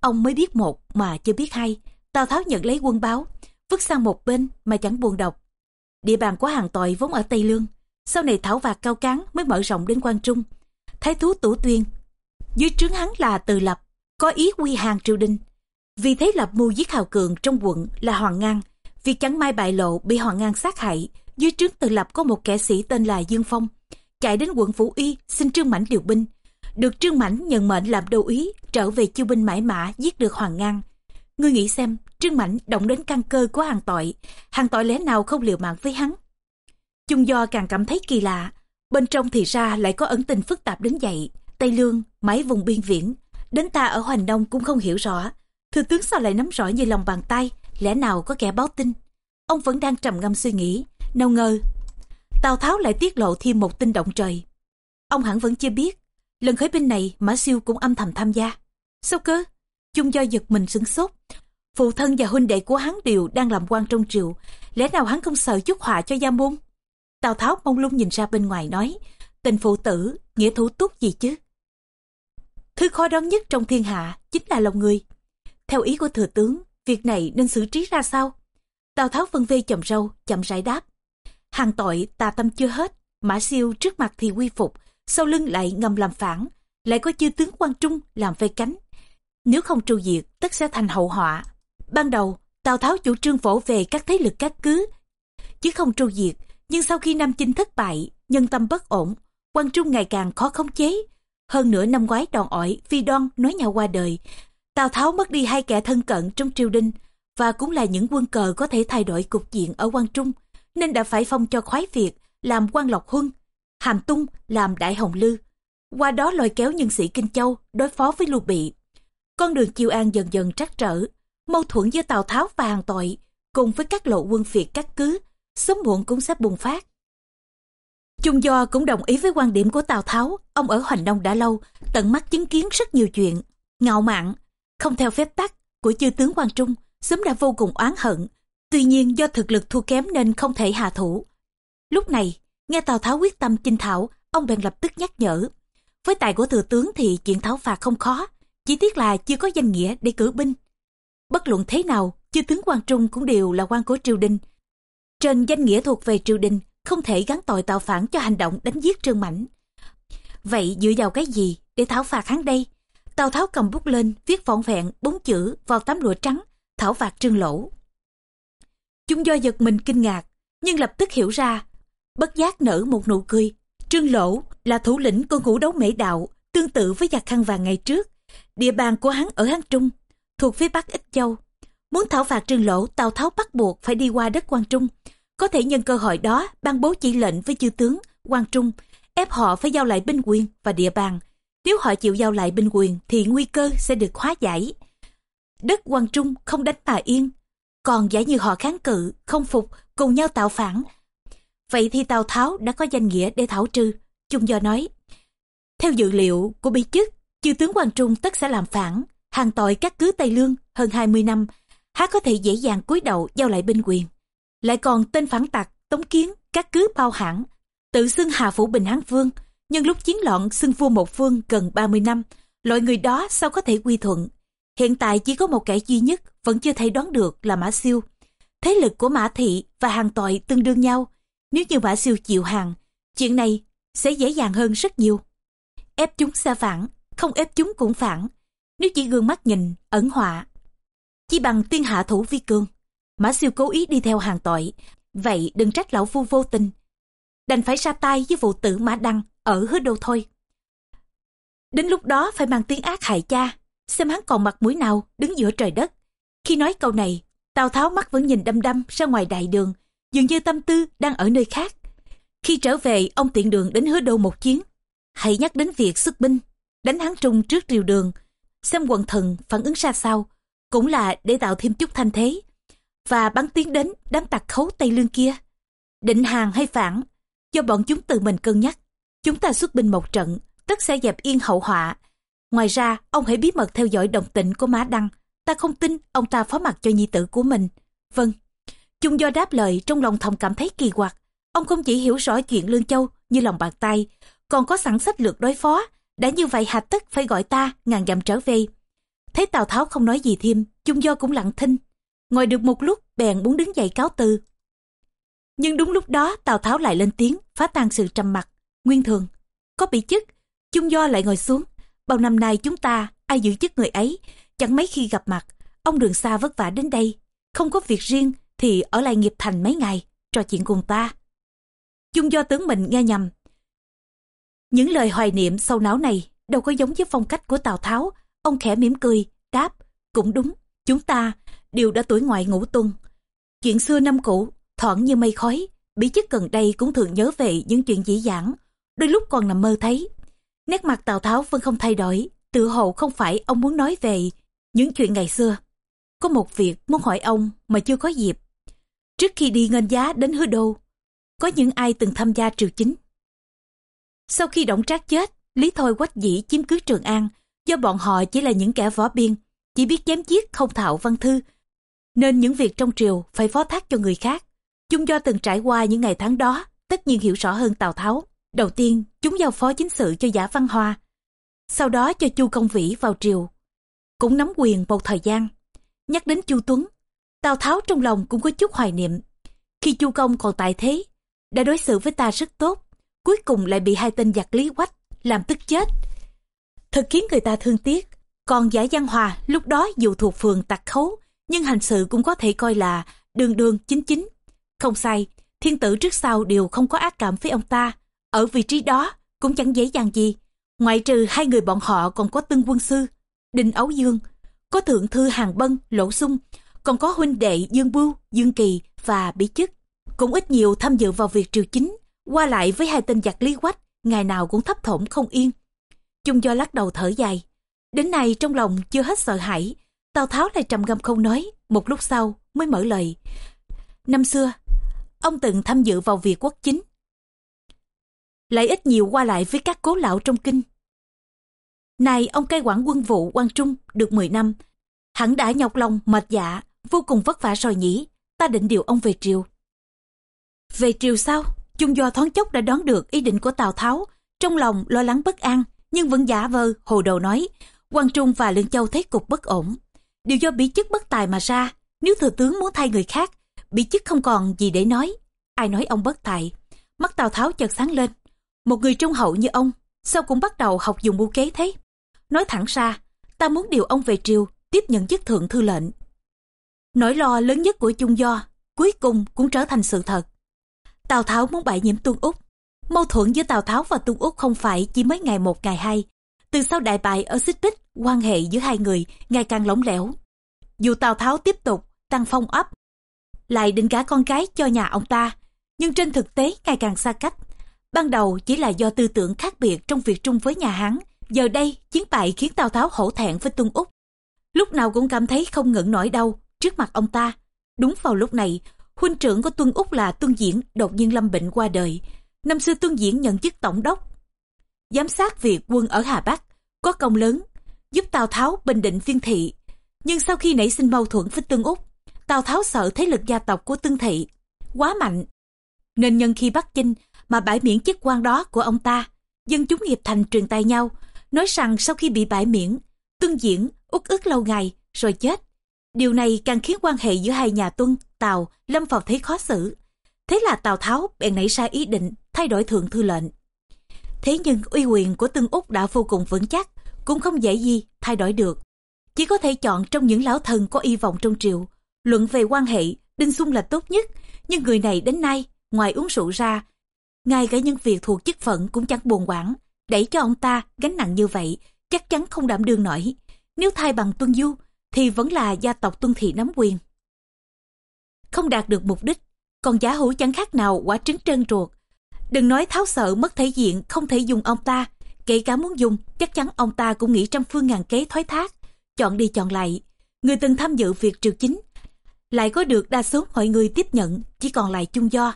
A: Ông mới biết một mà chưa biết hai. Tào Tháo nhận lấy quân báo, vứt sang một bên mà chẳng buồn đọc. Địa bàn của hàng tội vốn ở Tây Lương, sau này thảo vạc cao cán mới mở rộng đến quan Trung. Thái thú Tủ Tuyên, dưới trướng hắn là Từ Lập, có ý quy hàng triều đình. Vì thế Lập mưu giết Hào Cường trong quận là Hoàng Ngang. Việc chẳng may bại lộ bị Hoàng Ngang sát hại, dưới trướng Từ Lập có một kẻ sĩ tên là Dương Phong, chạy đến quận Vũ Y xin Trương Mãnh điều binh. Được Trương Mãnh nhận mệnh làm đô úy, trở về chiêu binh mãi mã giết được Hoàng Ngang. Ngươi nghĩ xem, Trương Mãnh động đến căn cơ của hàng tội, hàng tội lẽ nào không liều mạng với hắn. Chung do càng cảm thấy kỳ lạ, bên trong thì ra lại có ẩn tình phức tạp đến vậy. Tây Lương, mãi vùng biên viễn, đến ta ở Hoành Đông cũng không hiểu rõ. Thừa tướng sao lại nắm rõ như lòng bàn tay, lẽ nào có kẻ báo tin. Ông vẫn đang trầm ngâm suy nghĩ, nào ngờ. Tào Tháo lại tiết lộ thêm một tin động trời. Ông hẳn vẫn chưa biết, lần khởi binh này Mã Siêu cũng âm thầm tham gia. Sao cơ? Chung do giật mình sửng sốt. Phụ thân và huynh đệ của hắn đều đang làm quan trong triều. Lẽ nào hắn không sợ chút họa cho gia môn? Tào Tháo mong lung nhìn ra bên ngoài nói, tình phụ tử, nghĩa thủ túc gì chứ? Thứ khó đoán nhất trong thiên hạ chính là lòng người. Theo ý của thừa tướng, việc này nên xử trí ra sao? Tào Tháo phân vê chầm râu, chậm rãi đáp. Hàng tội tà tâm chưa hết, Mã Siêu trước mặt thì quy phục, sau lưng lại ngầm làm phản, lại có chư tướng quan trung làm vây cánh. Nếu không tru diệt, tất sẽ thành hậu họa. Ban đầu, Tào Tháo chủ trương vỗ về các thế lực các cứ, chứ không tru diệt. Nhưng sau khi Nam Chinh thất bại, nhân tâm bất ổn, quan trung ngày càng khó khống chế. Hơn nữa năm ngoái đòn ỏi, phi đoan nói nhau qua đời. Tào Tháo mất đi hai kẻ thân cận trong triều đình, và cũng là những quân cờ có thể thay đổi cục diện ở quan trung, nên đã phải phong cho khoái Việt làm quan Lộc Huân, Hàm Tung làm Đại Hồng Lư. Qua đó lôi kéo nhân sĩ Kinh Châu đối phó với Lưu Bị. Con đường Chiêu An dần dần trắc trở, mâu thuẫn giữa Tào Tháo và Hàng Tội, cùng với các lộ quân Việt cắt cứ, sớm muộn cũng sẽ bùng phát. Chung Do cũng đồng ý với quan điểm của Tào Tháo, ông ở Hoành Đông đã lâu, tận mắt chứng kiến rất nhiều chuyện, ngạo mạn, không theo phép tắc của chư tướng Quang Trung, sớm đã vô cùng oán hận. Tuy nhiên do thực lực thua kém nên không thể hạ thủ. Lúc này, nghe Tào Tháo quyết tâm chinh thảo, ông bèn lập tức nhắc nhở. Với tài của thừa tướng thì chuyện thảo phạt không khó, chỉ tiếc là chưa có danh nghĩa để cử binh. Bất luận thế nào, chư tướng quan trung cũng đều là quan của triều đình. Trên danh nghĩa thuộc về triều đình, không thể gắn tội tạo phản cho hành động đánh giết Trương Mãnh. Vậy dựa vào cái gì để thảo phạt hắn đây? Tào Tháo cầm bút lên, viết vọn vẹn bốn chữ vào tấm lụa trắng, thảo phạt Trương Lỗ. Chúng do giật mình kinh ngạc, nhưng lập tức hiểu ra, bất giác nở một nụ cười. Trương Lỗ là thủ lĩnh của ngũ đấu mễ đạo, tương tự với giặc khăn vàng ngày trước, địa bàn của hắn ở Hán Trung, thuộc phía Bắc Ích Châu. Muốn thảo phạt trương lỗ, Tào Tháo bắt buộc phải đi qua đất Quan Trung. Có thể nhân cơ hội đó ban bố chỉ lệnh với chư tướng Quan Trung, ép họ phải giao lại binh quyền và địa bàn. Nếu họ chịu giao lại binh quyền thì nguy cơ sẽ được hóa giải. Đất Quan Trung không đánh mà yên, còn giả như họ kháng cự, không phục, cùng nhau tạo phản. Vậy thì Tào Tháo đã có danh nghĩa để thảo trừ. chung Do nói, theo dự liệu của bí chức, chư tướng quan Trung tất sẽ làm phản, hàng tội các cứ Tây Lương hơn 20 năm, há có thể dễ dàng cúi đầu giao lại binh quyền. Lại còn tên phản tặc, tống kiến, các cứ bao hãn tự xưng Hà Phủ Bình Hán Vương, nhân lúc chiến loạn xưng vua một phương gần 30 năm, loại người đó sao có thể quy thuận. Hiện tại chỉ có một kẻ duy nhất vẫn chưa thể đoán được là Mã Siêu. Thế lực của Mã Thị và hàng tội tương đương nhau. Nếu như Mã Siêu chịu hàng, chuyện này sẽ dễ dàng hơn rất nhiều. Ép chúng xa phản, không ép chúng cũng phản. Nếu chỉ gương mắt nhìn, ẩn họa, chỉ bằng tiên hạ thủ vi cương. Mã siêu cố ý đi theo hàng tội, vậy đừng trách lão phu vô tình. Đành phải ra tay với vụ tử Mã Đăng ở hứa đâu thôi. Đến lúc đó phải mang tiếng ác hại cha, xem hắn còn mặt mũi nào đứng giữa trời đất. Khi nói câu này, Tào Tháo mắt vẫn nhìn đăm đăm ra ngoài đại đường, dường như tâm tư đang ở nơi khác. Khi trở về, ông tiện đường đến hứa đô một chuyến. Hãy nhắc đến việc xuất binh, đánh hắn trung trước triều đường, xem quần thần phản ứng ra sao, cũng là để tạo thêm chút thanh thế, và bắn tiến đến đám tặc khấu Tây Lương kia. Định hàng hay phản, do bọn chúng tự mình cân nhắc. Chúng ta xuất binh một trận, tất sẽ dẹp yên hậu họa. Ngoài ra, ông hãy bí mật theo dõi động tĩnh của Mã Đăng. Ta không tin ông ta phó mặt cho nhi tử của mình. Vâng. Chung do đáp lời trong lòng thầm cảm thấy kỳ quặc. Ông không chỉ hiểu rõ chuyện Lương Châu như lòng bàn tay, còn có sẵn sách lược đối phó. Đã như vậy hạch tất phải gọi ta ngàn dặm trở về. Thấy Tào Tháo không nói gì thêm, Chung do cũng lặng thinh. Ngồi được một lúc, bèn muốn đứng dậy cáo từ. Nhưng đúng lúc đó Tào Tháo lại lên tiếng, phá tan sự trầm mặc. Nguyên thường, có bị chức, Chung do lại ngồi xuống. Bao năm nay chúng ta, ai giữ chức người ấy, chẳng mấy khi gặp mặt. Ông đường xa vất vả đến đây, không có việc riêng thì ở lại nghiệp thành mấy ngày, trò chuyện cùng ta. Chung do tướng mình nghe nhầm. Những lời hoài niệm sâu não này đâu có giống với phong cách của Tào Tháo. Ông khẽ mỉm cười, đáp, cũng đúng, chúng ta đều đã tuổi ngoại ngũ tuần. Chuyện xưa năm cũ, thoảng như mây khói, bí chức gần đây cũng thường nhớ về những chuyện dĩ dãn, đôi lúc còn nằm mơ thấy. Nét mặt Tào Tháo vẫn không thay đổi, tự hồ không phải ông muốn nói về những chuyện ngày xưa. Có một việc muốn hỏi ông mà chưa có dịp. Trước khi đi ngân giá đến hứa đô, có những ai từng tham gia triều chính. Sau khi Đổng Trác chết, Lý Thôi quách dĩ chiếm cứ Trường An, do bọn họ chỉ là những kẻ võ biên, chỉ biết chém giết không thạo văn thư, nên những việc trong triều phải phó thác cho người khác. Chúng do từng trải qua những ngày tháng đó, tất nhiên hiểu rõ hơn Tào Tháo. Đầu tiên, chúng giao phó chính sự cho Giả Văn Hoa, sau đó cho Chu Công Vĩ vào triều, cũng nắm quyền một thời gian. Nhắc đến Chu Tuấn, Tào Tháo trong lòng cũng có chút hoài niệm. Khi Chu Công còn tại thế, đã đối xử với ta rất tốt, cuối cùng lại bị hai tên giặc Lý Quách làm tức chết. Thật khiến người ta thương tiếc. Còn Giả Giang Hòa lúc đó dù thuộc phường tặc khấu, nhưng hành sự cũng có thể coi là đường đường chính chính. Không sai, thiên tử trước sau đều không có ác cảm với ông ta. Ở vị trí đó cũng chẳng dễ dàng gì. Ngoại trừ hai người bọn họ còn có tân quân sư, Đinh Ấu Dương, có thượng thư Hàng Bân, Lỗ Sung, còn có huynh đệ Dương Bưu, Dương Kỳ và Bí Chức. Cũng ít nhiều tham dự vào việc triều chính, qua lại với hai tên giặc Lý Quách, ngày nào cũng thấp thỏm không yên. Chung do lắc đầu thở dài. Đến nay trong lòng chưa hết sợ hãi, Tào Tháo lại trầm ngâm không nói, một lúc sau mới mở lời. Năm xưa, ông từng tham dự vào việc quốc chính. Lại ít nhiều qua lại với các cố lão trong kinh. Này ông cai quản quân vụ quan trung được 10 năm, hẳn đã nhọc lòng mệt dạ, vô cùng vất vả rồi nhỉ, ta định điều ông về triều. Về triều sao? Chung do thoáng chốc đã đoán được ý định của Tào Tháo, trong lòng lo lắng bất an, nhưng vẫn giả vờ, hồ đầu nói, quan Trung và Lương Châu thấy cục bất ổn. Điều do bí chức bất tài mà ra, nếu thừa tướng muốn thay người khác, bí chức không còn gì để nói. Ai nói ông bất tài? Mắt Tào Tháo chợt sáng lên. Một người trung hậu như ông, sao cũng bắt đầu học dùng mưu kế thế? Nói thẳng ra, ta muốn điều ông về triều, tiếp nhận chức thượng thư lệnh. Nỗi lo lớn nhất của Chung Do, cuối cùng cũng trở thành sự thật. Tào Tháo muốn bại nhiễm Tuân Úc. Mâu thuẫn giữa Tào Tháo và Tuân Úc không phải chỉ mới ngày một ngày hai. Từ sau đại bại ở Xích Bích, quan hệ giữa hai người ngày càng lỏng lẻo. Dù Tào Tháo tiếp tục tăng phong ấp, lại định cả con cái cho nhà ông ta, nhưng trên thực tế ngày càng xa cách. Ban đầu chỉ là do tư tưởng khác biệt trong việc chung với nhà Hán, giờ đây chiến bại khiến Tào Tháo hổ thẹn với Tung Úc. Lúc nào cũng cảm thấy không ngẩn nổi đâu trước mặt ông ta. Đúng vào lúc này, huynh trưởng của Tuân Úc là Tuân Diễn đột nhiên lâm bệnh qua đời. Năm xưa Tuân Diễn nhận chức tổng đốc, giám sát việc quân ở Hà Bắc, có công lớn, giúp Tào Tháo bình định phiên thị. Nhưng sau khi nảy sinh mâu thuẫn với Tuân Úc, Tào Tháo sợ thế lực gia tộc của Tương Thị quá mạnh, nên nhân khi bắt chinh mà bãi miễn chức quan đó của ông ta, dân chúng nghiệp thành truyền tay nhau, nói rằng sau khi bị bãi miễn, Tuân Diễn út ức lâu ngày rồi chết. Điều này càng khiến quan hệ giữa hai nhà Tuân, Tào lâm vào thế khó xử. Thế là Tào Tháo bèn nảy ra ý định thay đổi thượng thư lệnh. Thế nhưng uy quyền của Tương Úc đã vô cùng vững chắc, cũng không dễ gì thay đổi được. Chỉ có thể chọn trong những lão thần có y vọng trong triều. Luận về quan hệ, Đinh Xung là tốt nhất, nhưng người này đến nay, ngoài uống rượu ra, ngay cả những việc thuộc chức phận cũng chẳng buồn quản, đẩy cho ông ta gánh nặng như vậy, chắc chắn không đảm đương nổi. Nếu thay bằng Tuân Du, thì vẫn là gia tộc Tuân Thị nắm quyền. Không đạt được mục đích, còn giả hữu chẳng khác nào quả trứng trơn ruột. Đừng nói tháo sợ mất thể diện không thể dùng ông ta, kể cả muốn dùng, chắc chắn ông ta cũng nghĩ trăm phương ngàn kế thoái thác, chọn đi chọn lại. Người từng tham dự việc triều chính, lại có được đa số mọi người tiếp nhận, chỉ còn lại chung do.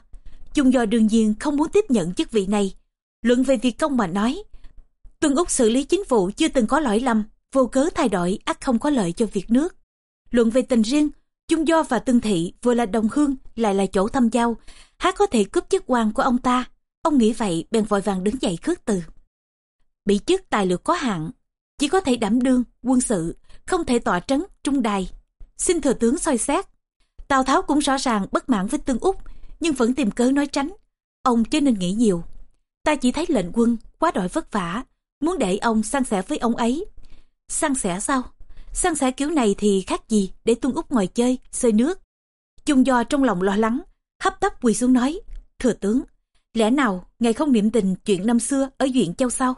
A: Chung do đương nhiên không muốn tiếp nhận chức vị này. Luận về việc công mà nói, Tuân Úc xử lý chính vụ chưa từng có lỗi lầm, vô cớ thay đổi ắt không có lợi cho việc nước. Luận về tình riêng, Chung Do và Tương Thị vừa là đồng hương lại là chỗ thăm giao, há có thể cướp chức quan của ông ta. Ông nghĩ vậy bèn vội vàng đứng dậy khước từ. Bị chức tài lược có hạn, chỉ có thể đảm đương, quân sự, không thể tỏa trấn, trung đài. Xin thừa tướng soi xét. Tào Tháo cũng rõ ràng bất mãn với Tương Úc, nhưng vẫn tìm cớ nói tránh. Ông chưa nên nghĩ nhiều. Ta chỉ thấy lệnh quân quá đội vất vả, muốn để ông san sẻ với ông ấy. San sẻ sao? San sẻ kiểu này thì khác gì để Tuân Úc ngồi chơi, xơi nước. Chung do trong lòng lo lắng, hấp tấp quỳ xuống nói, thừa tướng, lẽ nào ngài không niệm tình chuyện năm xưa ở Duyện Châu sao?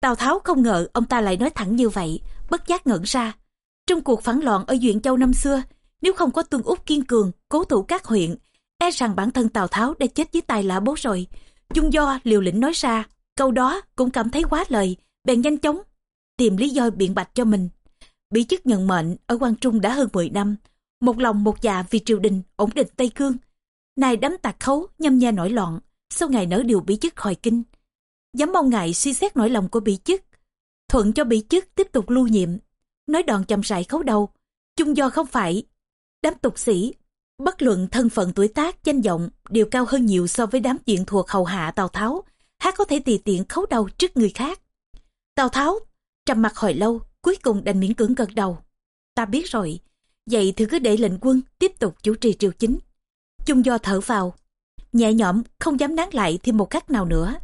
A: Tào Tháo không ngờ ông ta lại nói thẳng như vậy, bất giác ngẩn ra. Trong cuộc phản loạn ở Duyện Châu năm xưa, nếu không có Tuân Úc kiên cường, cố thủ các huyện, e rằng bản thân Tào Tháo đã chết dưới tài lã bố rồi. Chung do liều lĩnh nói ra, câu đó cũng cảm thấy quá lời, bèn nhanh chóng tìm lý do biện bạch cho mình. Bị chức nhận mệnh ở quan Trung đã hơn 10 năm, một lòng một dạ vì triều đình ổn định Tây Cương. Này đám tạc khấu nhâm nha nổi loạn, sau ngày nở điều bị chức khỏi kinh. Dám mong ngại suy xét nỗi lòng của bị chức, thuận cho bị chức tiếp tục lưu nhiệm. Nói đòn chậm rãi khấu đầu, chung do không phải. Đám tục sĩ, bất luận thân phận tuổi tác, danh vọng đều cao hơn nhiều so với đám diện thuộc hầu hạ Tào Tháo, hát có thể tùy tiện khấu đầu trước người khác. Tào Tháo trầm mặt hồi lâu, cuối cùng đành miễn cưỡng gật đầu. Ta biết rồi, vậy thì cứ để lệnh quân tiếp tục chủ trì triều chính. Chung do thở vào, nhẹ nhõm không dám nán lại thêm một khắc nào nữa.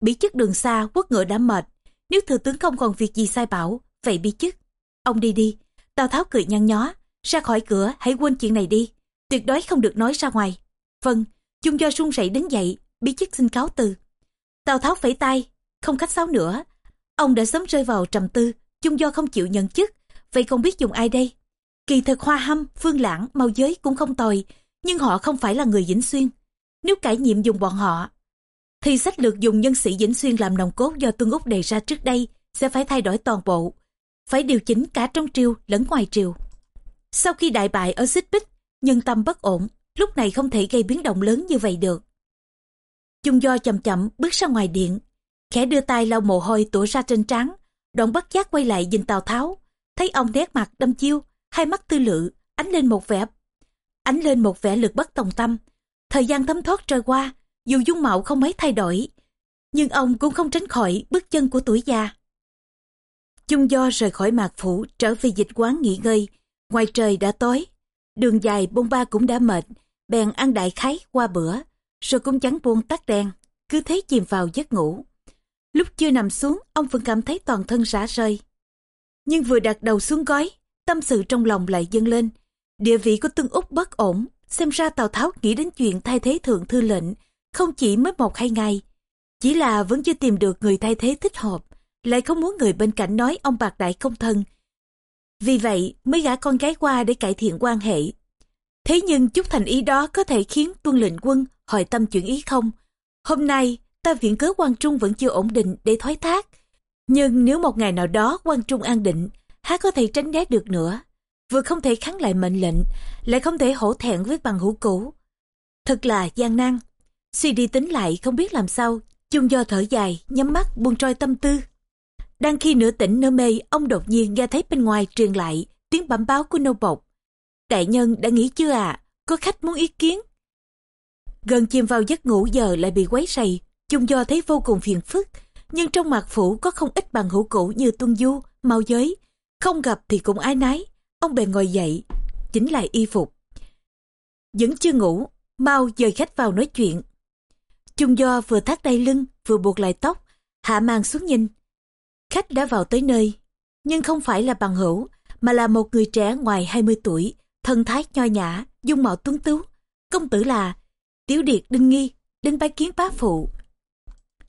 A: Bí chức đường xa quốc ngựa đã mệt, nếu thừa tướng không còn việc gì sai bảo, vậy bí chức. Ông đi đi, Tào Tháo cười nhăn nhó, ra khỏi cửa hãy quên chuyện này đi, tuyệt đối không được nói ra ngoài. Vâng, chung do run rẩy đứng dậy, bí chức xin cáo từ. Tào Tháo phẩy tay, không khách sáo nữa, Ông đã sớm rơi vào trầm tư, chung do không chịu nhận chức, vậy còn biết dùng ai đây? Kỳ thực hoa hâm, phương lãng, mau giới cũng không tồi, nhưng họ không phải là người dĩnh Xuyên. Nếu cải nhiệm dùng bọn họ, thì sách lược dùng nhân sĩ dĩnh Xuyên làm nòng cốt do tương Úc đề ra trước đây sẽ phải thay đổi toàn bộ, phải điều chỉnh cả trong triều lẫn ngoài triều. Sau khi đại bại ở Xích Bích, nhân tâm bất ổn, lúc này không thể gây biến động lớn như vậy được. Chung do chậm chậm bước ra ngoài điện, khẽ đưa tay lau mồ hôi tủa ra trên trán đoạn bất giác quay lại nhìn tào tháo thấy ông nét mặt đâm chiêu hai mắt tư lự ánh lên một vẻ ánh lên một vẻ lực bất tòng tâm. Thời gian thấm thoát trôi qua dù dung mạo không mấy thay đổi nhưng ông cũng không tránh khỏi bước chân của tuổi già. Chung do rời khỏi mạc phủ trở về dịch quán nghỉ ngơi ngoài trời đã tối đường dài bông ba cũng đã mệt bèn ăn đại khái qua bữa rồi cũng chẳng buông tắt đèn cứ thế chìm vào giấc ngủ Lúc chưa nằm xuống, ông vẫn cảm thấy toàn thân rã rơi. Nhưng vừa đặt đầu xuống gói, tâm sự trong lòng lại dâng lên. Địa vị của Tương Úc bất ổn, xem ra Tào Tháo nghĩ đến chuyện thay thế thượng thư lệnh, không chỉ mới một hai ngày. Chỉ là vẫn chưa tìm được người thay thế thích hợp, lại không muốn người bên cạnh nói ông bạc đại không thân. Vì vậy mới gả con gái qua để cải thiện quan hệ. Thế nhưng chút thành ý đó có thể khiến tuân lệnh quân hỏi tâm chuyển ý không? Hôm nay ta viện cớ quan trung vẫn chưa ổn định để thoái thác. Nhưng nếu một ngày nào đó quan trung an định, há có thể tránh né được nữa. Vừa không thể kháng lại mệnh lệnh, lại không thể hổ thẹn với bằng hữu cũ. Thật là gian nan. Suy đi tính lại không biết làm sao, chung do thở dài, nhắm mắt buông trôi tâm tư. Đang khi nửa tỉnh nửa mê, ông đột nhiên nghe thấy bên ngoài truyền lại tiếng bẩm báo của nô bộc. Đại nhân đã nghĩ chưa à? Có khách muốn ý kiến. Gần chìm vào giấc ngủ giờ lại bị quấy rầy, chung do thấy vô cùng phiền phức. Nhưng trong mặt phủ có không ít bằng hữu cũ như Tuân Du, Mau Giới. Không gặp thì cũng ái nái. Ông bèn ngồi dậy, chỉnh lại y phục. Vẫn chưa ngủ, mau dời khách vào nói chuyện. Chung do vừa thắt đai lưng, vừa buộc lại tóc, hạ màn xuống nhìn. Khách đã vào tới nơi, nhưng không phải là bằng hữu, mà là một người trẻ ngoài 20 tuổi, thân thái nho nhã, dung mạo tuấn tú. Công tử là Tiểu Điệt Đinh Nghi, đến bái kiến bá phụ.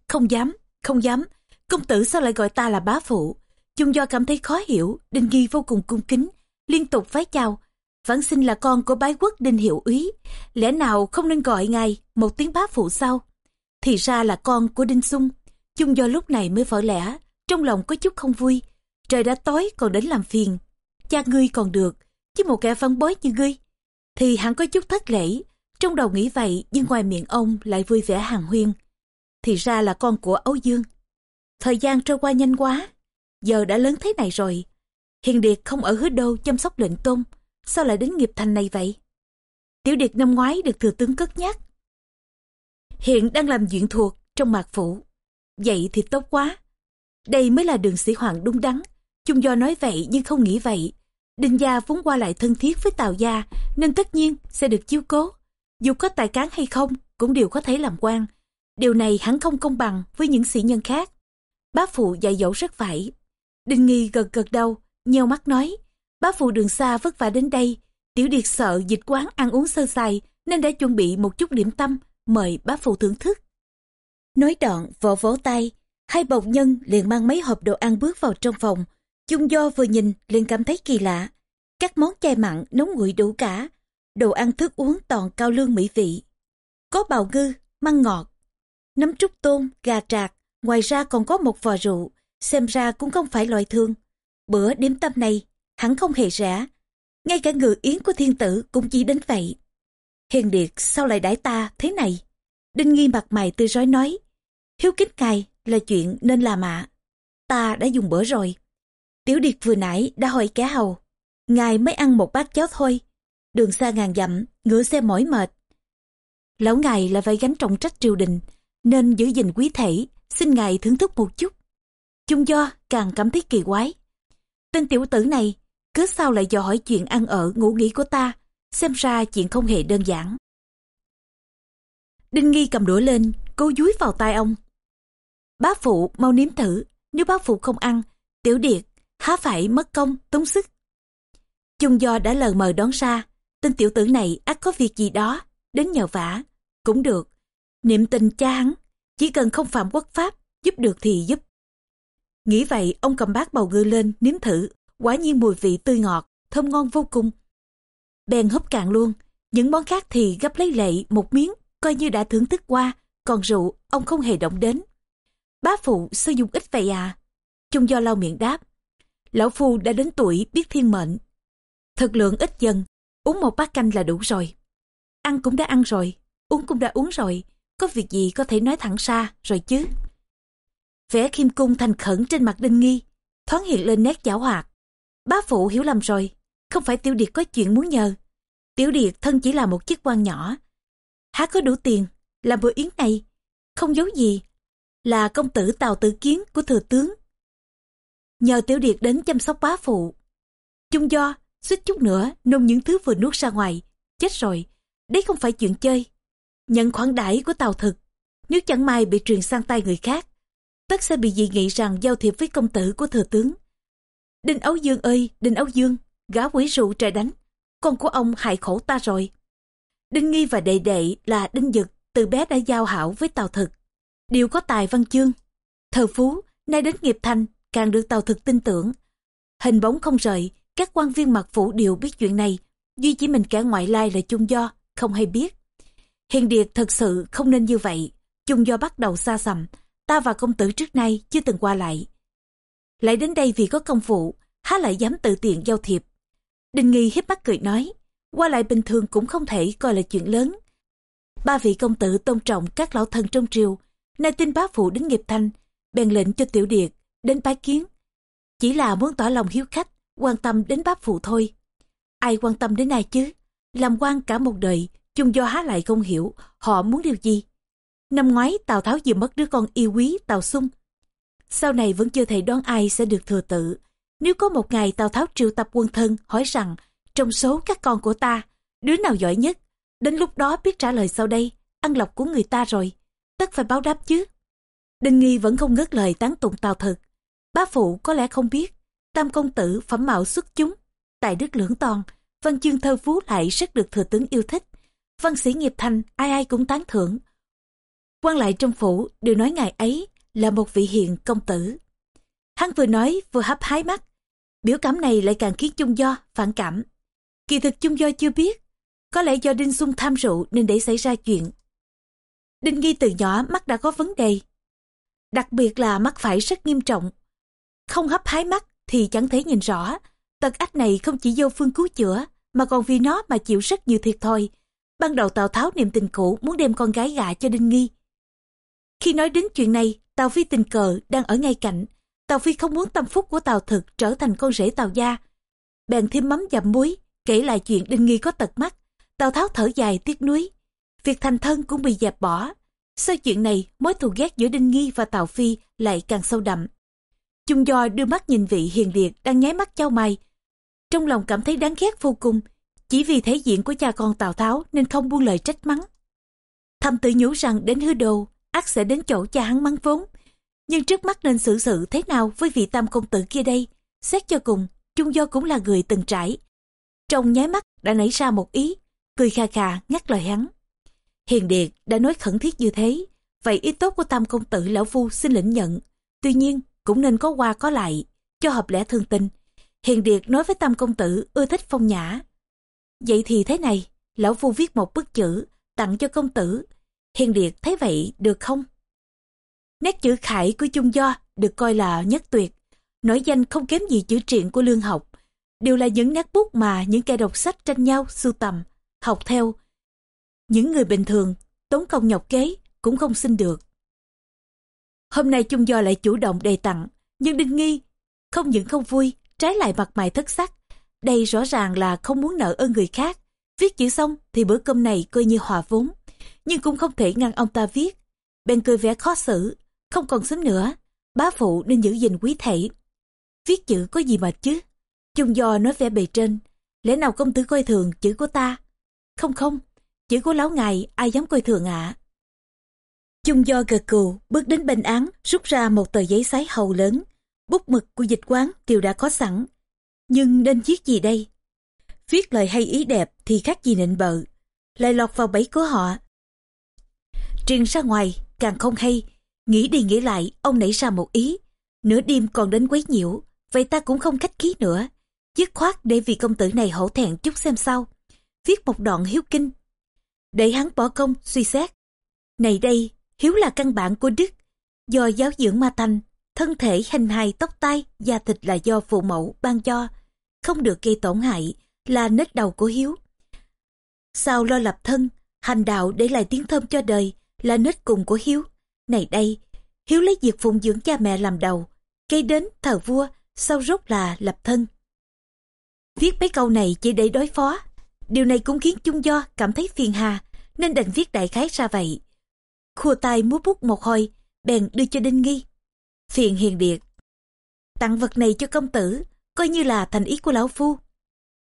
A: Không dám, không dám, công tử sao lại gọi ta là bá phụ? Chung do cảm thấy khó hiểu, Đinh Nghi vô cùng cung kính, liên tục vái chào. Vãn sinh là con của bái quốc Đinh Hiệu Úy, lẽ nào không nên gọi ngài một tiếng bá phụ sao? Thì ra là con của Đinh Sung. Chung do lúc này mới vỡ lẽ, trong lòng có chút không vui. Trời đã tối còn đến làm phiền. Cha ngươi còn được, chứ một kẻ văn bối như ngươi. Thì hắn có chút thất lễ, trong đầu nghĩ vậy nhưng ngoài miệng ông lại vui vẻ hàng huyên. Thì ra là con của Âu Dương. Thời gian trôi qua nhanh quá, giờ đã lớn thế này rồi. Hiền Điệt không ở hứa đô chăm sóc lệnh tôn, sao lại đến nghiệp thành này vậy? Tiểu Điệt năm ngoái được thừa tướng cất nhắc. Hiện đang làm chuyện thuộc trong mạc phủ. Vậy thì tốt quá. Đây mới là đường sĩ hoàng đúng đắn. Chung do nói vậy nhưng không nghĩ vậy. Đinh gia vốn qua lại thân thiết với Tào gia nên tất nhiên sẽ được chiếu cố. Dù có tài cán hay không cũng đều có thể làm quan. Điều này hẳn không công bằng với những sĩ nhân khác. Bá phụ dạy dỗ rất phải. Đinh nghi gật gật đầu, nheo mắt nói. Bá phụ đường xa vất vả đến đây. Tiểu điệt sợ dịch quán ăn uống sơ sài nên đã chuẩn bị một chút điểm tâm mời bá phụ thưởng thức. Nói đoạn vỗ vỗ tay, hai bộc nhân liền mang mấy hộp đồ ăn bước vào trong phòng. Chung do vừa nhìn liền cảm thấy kỳ lạ. Các món chay mặn nóng nguội đủ cả, đồ ăn thức uống toàn cao lương mỹ vị. Có bào ngư, măng ngọt, nấm trúc tôm, gà trạc, ngoài ra còn có một vò rượu, xem ra cũng không phải loại thương. Bữa điểm tâm này, hẳn không hề rẻ. Ngay cả ngự yến của thiên tử cũng chỉ đến vậy. Hiền Điệt sao lại đãi ta thế này? Đinh Nghi mặt mày tươi rói nói. Hiếu kính ngài là chuyện nên làm ạ. Ta đã dùng bữa rồi. Tiểu Điệt vừa nãy đã hỏi cá hầu. Ngài mới ăn một bát cháo thôi. Đường xa ngàn dặm, ngựa xe mỏi mệt. Lão ngài là phải gánh trọng trách triều đình, nên giữ gìn quý thể, xin ngài thưởng thức một chút. Chung do càng cảm thấy kỳ quái. Tên tiểu tử này, cứ sao lại dò hỏi chuyện ăn ở ngủ nghỉ của ta, xem ra chuyện không hề đơn giản. Đinh Nghi cầm đũa lên, cố dúi vào tay ông. Bá phụ mau nếm thử, nếu bá phụ không ăn, tiểu điệt, há phải mất công, tốn sức. Chung do đã lờ mờ đón ra, tên tiểu tử này ắt có việc gì đó, đến nhờ vả, cũng được. Niệm tình cha hắn, chỉ cần không phạm quốc pháp, giúp được thì giúp. Nghĩ vậy, ông cầm bát bầu ngư lên, nếm thử, quả nhiên mùi vị tươi ngọt, thơm ngon vô cùng. Bèn húp cạn luôn, những món khác thì gấp lấy lệ một miếng, coi như đã thưởng thức qua, còn rượu, ông không hề động đến. Bá phụ sử dụng ít vậy à? trung do lau miệng đáp. Lão phu đã đến tuổi biết thiên mệnh. thực lượng ít dần, uống một bát canh là đủ rồi. Ăn cũng đã ăn rồi, uống cũng đã uống rồi, có việc gì có thể nói thẳng ra rồi chứ. Vẻ khiêm cung thành khẩn trên mặt đinh nghi, thoáng hiện lên nét giảo hoạt. Bá phụ hiểu lầm rồi, không phải tiểu điệt có chuyện muốn nhờ. Tiểu điệt thân chỉ là một chiếc quan nhỏ. Há có đủ tiền, làm bữa yến này, không giấu gì, là công tử Tào Tử Kiến của thừa tướng. Nhờ tiểu điệt đến chăm sóc bá phụ. Chung do, suýt chút nữa nôn những thứ vừa nuốt ra ngoài, chết rồi, đấy không phải chuyện chơi. Nhận khoản đãi của Tào Thực, nếu chẳng may bị truyền sang tay người khác, tất sẽ bị dị nghị rằng giao thiệp với công tử của thừa tướng. Đinh Ấu Dương ơi, Đinh Ấu Dương, gã quỷ rượu trời đánh, con của ông hại khổ ta rồi. Đinh Nghi và đệ đệ là Đinh Dực từ bé đã giao hảo với Tào Thực. Đều có tài văn chương. Thờ phú Nay đến nghiệp thành, càng được tàu thực tin tưởng. Hình bóng không rời, các quan viên mặt phủ đều biết chuyện này. Duy chỉ mình kẻ ngoại lai là chung do, không hay biết. Hiền Điệt thật sự không nên như vậy. Chung do bắt đầu xa xầm, ta và công tử trước nay chưa từng qua lại. Lại đến đây vì có công vụ, há lại dám tự tiện giao thiệp. đình Nghi hiếp mắt cười nói, qua lại bình thường cũng không thể coi là chuyện lớn. Ba vị công tử tôn trọng các lão thần trong triều, nay tin bá phụ đến nghiệp thanh, bèn lệnh cho tiểu điệt đến bái kiến. Chỉ là muốn tỏ lòng hiếu khách, quan tâm đến bá phụ thôi. Ai quan tâm đến ai chứ? Làm quan cả một đời, chung do há lại không hiểu họ muốn điều gì. Năm ngoái Tào Tháo vừa mất đứa con yêu quý Tào Xung. Sau này vẫn chưa thể đoán ai sẽ được thừa tự. Nếu có một ngày Tào Tháo triệu tập quân thân hỏi rằng trong số các con của ta, đứa nào giỏi nhất, đến lúc đó biết trả lời sau đây, ăn lọc của người ta rồi, tất phải báo đáp chứ. Đinh Nghi vẫn không ngớt lời tán tụng Tào Thực. Bá phụ có lẽ không biết, tam công tử phẩm mạo xuất chúng, tại đức lưỡng toàn, văn chương thơ phú lại rất được thừa tướng yêu thích. Văn sĩ nghiệp thành ai ai cũng tán thưởng. quan lại trong phủ đều nói ngài ấy là một vị hiền công tử. Hắn vừa nói vừa hấp hái mắt. Biểu cảm này lại càng khiến chung do phản cảm. Kỳ thực chung do chưa biết. Có lẽ do Đinh Xuân tham rượu nên để xảy ra chuyện. Đinh Nghi từ nhỏ mắt đã có vấn đề. Đặc biệt là mắt phải rất nghiêm trọng. Không hấp hái mắt thì chẳng thể nhìn rõ. Tật ách này không chỉ vô phương cứu chữa mà còn vì nó mà chịu rất nhiều thiệt thòi. Ban đầu Tào Tháo niệm tình cũ muốn đem con gái gạ cho Đinh Nghi. Khi nói đến chuyện này, Tào Phi tình cờ đang ở ngay cạnh. Tào Phi không muốn tâm phúc của Tào Thực trở thành con rể Tào Gia. Bèn thêm mắm dặm muối, kể lại chuyện Đinh Nghi có tật mắt. Tào Tháo thở dài tiếc nuối. Việc thành thân cũng bị dẹp bỏ. Sau chuyện này, mối thù ghét giữa Đinh Nghi và Tào Phi lại càng sâu đậm. Chung do đưa mắt nhìn vị hiền điệt đang nháy mắt trao mày. Trong lòng cảm thấy đáng ghét vô cùng. Chỉ vì thể diện của cha con Tào Tháo nên không buông lời trách mắng. Thầm tự nhủ rằng đến hư đồ, ác sẽ đến chỗ cha hắn mắng vốn. Nhưng trước mắt nên xử sự thế nào với vị tam công tử kia đây? Xét cho cùng, chung do cũng là người từng trải. Trong nháy mắt đã nảy ra một ý, cười kha kha ngắt lời hắn. Hiền Điệt đã nói khẩn thiết như thế, vậy ý tốt của tam công tử lão phu xin lĩnh nhận. Tuy nhiên, cũng nên có qua có lại, cho hợp lẽ thương tình. Hiền Điệt nói với tam công tử ưa thích phong nhã. Vậy thì thế này, lão phu viết một bức chữ, tặng cho công tử. Hiền Điệt thấy vậy được không? Nét chữ khải của Chung Do được coi là nhất tuyệt, nổi danh không kém gì chữ truyện của lương học. Đều là những nét bút mà những kẻ đọc sách tranh nhau sưu tầm, học theo. Những người bình thường, tốn công nhọc kế, cũng không xin được. Hôm nay Chung Do lại chủ động đề tặng, nhưng Đinh Nghi không những không vui, trái lại mặt mày thất sắc. Đây rõ ràng là không muốn nợ ơn người khác. Viết chữ xong thì bữa cơm này coi như hòa vốn, nhưng cũng không thể ngăn ông ta viết. Bèn cười vẻ khó xử, không còn sớm nữa, bá phụ nên giữ gìn quý thể. Viết chữ có gì mà chứ? Chung do nói vẻ bề trên, lẽ nào công tử coi thường chữ của ta? Không không, chữ của lão ngài ai dám coi thường ạ? À? Chung do gật cù, bước đến bên án, rút ra một tờ giấy sái hầu lớn. Bút mực của dịch quán đều đã có sẵn. Nhưng nên viết gì đây? Viết lời hay ý đẹp thì khác gì nịnh bợ. Lại lọt vào bẫy của họ. Truyền ra ngoài, càng không hay. Nghĩ đi nghĩ lại, ông nảy ra một ý. Nửa đêm còn đến quấy nhiễu, vậy ta cũng không khách khí nữa. Dứt khoát để vì công tử này hổ thẹn chút xem sao. Viết một đoạn hiếu kinh. Để hắn bỏ công, suy xét. Này đây, hiếu là căn bản của đức. Do giáo dưỡng ma thành, thân thể hình hài tóc tai, da thịt là do phụ mẫu ban cho. Không được gây tổn hại, là nết đầu của hiếu. Sao lo lập thân, hành đạo để lại tiếng thơm cho đời, là nết cùng của hiếu. Này đây, hiếu lấy việc phụng dưỡng cha mẹ làm đầu, cây đến thờ vua, sau rốt là lập thân. Viết mấy câu này chỉ để đối phó. Điều này cũng khiến chung do cảm thấy phiền hà, nên đành viết đại khái ra vậy. Khua tay múa bút một hồi, bèn đưa cho Đinh Nghi. Phiền hiền điệt. Tặng vật này cho công tử, coi như là thành ý của lão phu.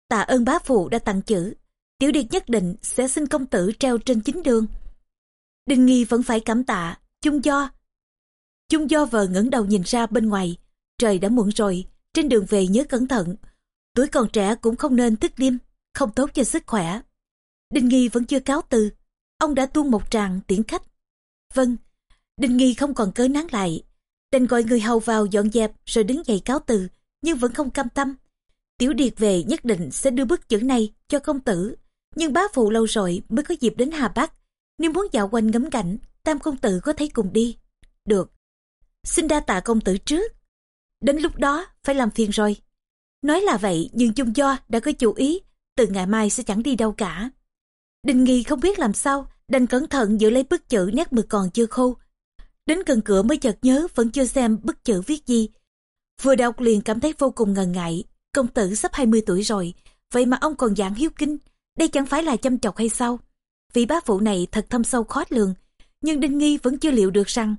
A: Tạ ơn bá phụ đã tặng chữ, tiểu điệt nhất định sẽ xin công tử treo trên chính đường. Đinh Nghi vẫn phải cảm tạ, chung do. Chung do vờ ngẩng đầu nhìn ra bên ngoài, trời đã muộn rồi, trên đường về nhớ cẩn thận. Tuổi còn trẻ cũng không nên thức đêm, không tốt cho sức khỏe. Đinh Nghi vẫn chưa cáo từ, ông đã tuôn một tràng tiễn khách. Vâng, Đinh Nghi không còn cớ nán lại. đành gọi người hầu vào dọn dẹp rồi đứng dậy cáo từ, nhưng vẫn không cam tâm. Tiểu Điệt về nhất định sẽ đưa bức chữ này cho công tử, nhưng bá phụ lâu rồi mới có dịp đến Hà Bắc. Nếu muốn dạo quanh ngắm cảnh, tam công tử có thấy cùng đi. Được. Xin đa tạ công tử trước. Đến lúc đó phải làm phiền rồi. Nói là vậy nhưng chung do đã có chủ ý, từ ngày mai sẽ chẳng đi đâu cả. Đình nghi không biết làm sao, đành cẩn thận giữ lấy bức chữ nét mực còn chưa khô. Đến gần cửa mới chợt nhớ vẫn chưa xem bức chữ viết gì. Vừa đọc liền cảm thấy vô cùng ngần ngại, công tử sắp 20 tuổi rồi, vậy mà ông còn dạng hiếu kinh, đây chẳng phải là chăm chọc hay sao? Vị bá phụ này thật thâm sâu khó lường, nhưng Đinh Nghi vẫn chưa liệu được rằng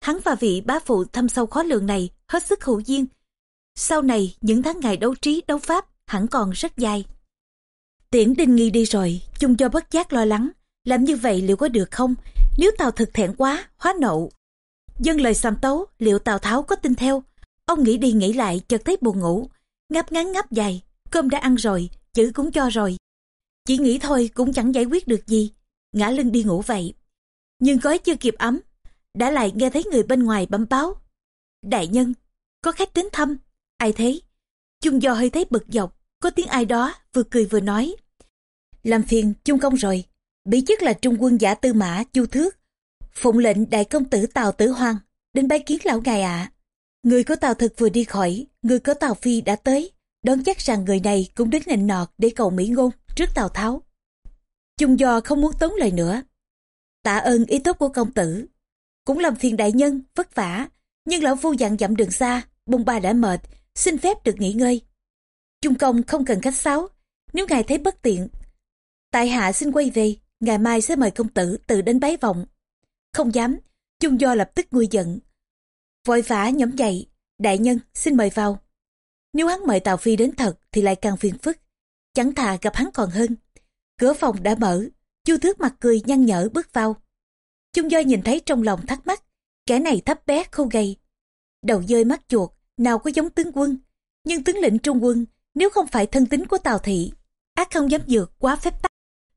A: hắn và vị bá phụ thâm sâu khó lường này hết sức hữu duyên. Sau này, những tháng ngày đấu trí, đấu pháp hẳn còn rất dài. Tiễn Đinh Nghi đi rồi, chung cho bất giác lo lắng, làm như vậy liệu có được không? Nếu Tào thực thẹn quá, hóa nộ. Dân lời xàm tấu, liệu Tào Tháo có tin theo? Ông nghĩ đi nghĩ lại, chợt thấy buồn ngủ. Ngáp ngắn ngáp dài, cơm đã ăn rồi, chữ cũng cho rồi. Chỉ nghĩ thôi cũng chẳng giải quyết được gì. Ngã lưng đi ngủ vậy. Nhưng gói chưa kịp ấm, đã lại nghe thấy người bên ngoài bấm báo. Đại nhân, có khách đến thăm. Ai thế? Chung do hơi thấy bực dọc, có tiếng ai đó vừa cười vừa nói. Làm phiền chung công rồi, bí chức là trung quân giả tư mã chu thước. Phụng lệnh đại công tử Tào Tử Hoang. đến bái kiến lão ngài ạ. Người của Tào Thực vừa đi khỏi, người của Tào Phi đã tới. Đoán chắc rằng người này cũng đến nịnh nọt để cầu mỹ ngôn trước Tào Tháo. Chung do không muốn tốn lời nữa. Tạ ơn ý tốt của công tử. Cũng làm phiền đại nhân, vất vả. Nhưng lão phu dặn dặm đường xa, bông ba đã mệt, xin phép được nghỉ ngơi. Trung công không cần khách sáo, nếu ngài thấy bất tiện. Tại hạ xin quay về, ngày mai sẽ mời công tử tự đến bái vọng. Không dám, Trung do lập tức nguôi giận. Vội vã nhóm dậy, đại nhân xin mời vào. Nếu hắn mời Tào Phi đến thật thì lại càng phiền phức. Chẳng thà gặp hắn còn hơn. Cửa phòng đã mở, chu thước mặt cười nhăn nhở bước vào. Trung do nhìn thấy trong lòng thắc mắc, kẻ này thấp bé khô gầy. Đầu dơi mắt chuột, nào có giống tướng quân. Nhưng tướng lĩnh trung quân nếu không phải thân tính của Tào Thị, ác không dám vượt quá phép tắc.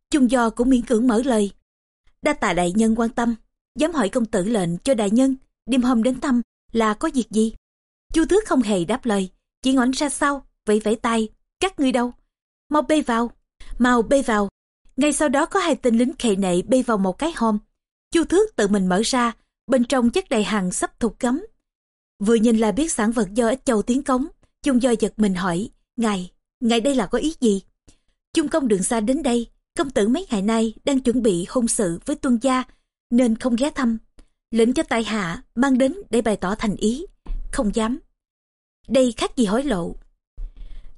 A: Chung do cũng miễn cưỡng mở lời. Đa tạ đại nhân quan tâm, dám hỏi công tử lệnh cho đại nhân, đêm hôm đến thăm là có việc gì? Chu Tước không hề đáp lời, chỉ ngoảnh ra sau, vẫy vẫy tay, các ngươi đâu? Mau bê vào, mau bê vào. Ngay sau đó có hai tên lính khệ nệ bê vào một cái hòm Chu Thước tự mình mở ra, bên trong chất đầy hàng sắp thục cấm. Vừa nhìn là biết sản vật do ít châu tiến cống, chung do giật mình hỏi, Ngài, ngài đây là có ý gì? Chung công đường xa đến đây, công tử mấy ngày nay đang chuẩn bị hôn sự với tuân gia, nên không ghé thăm. Lệnh cho tại hạ mang đến để bày tỏ thành ý. Không dám. Đây khác gì hối lộ.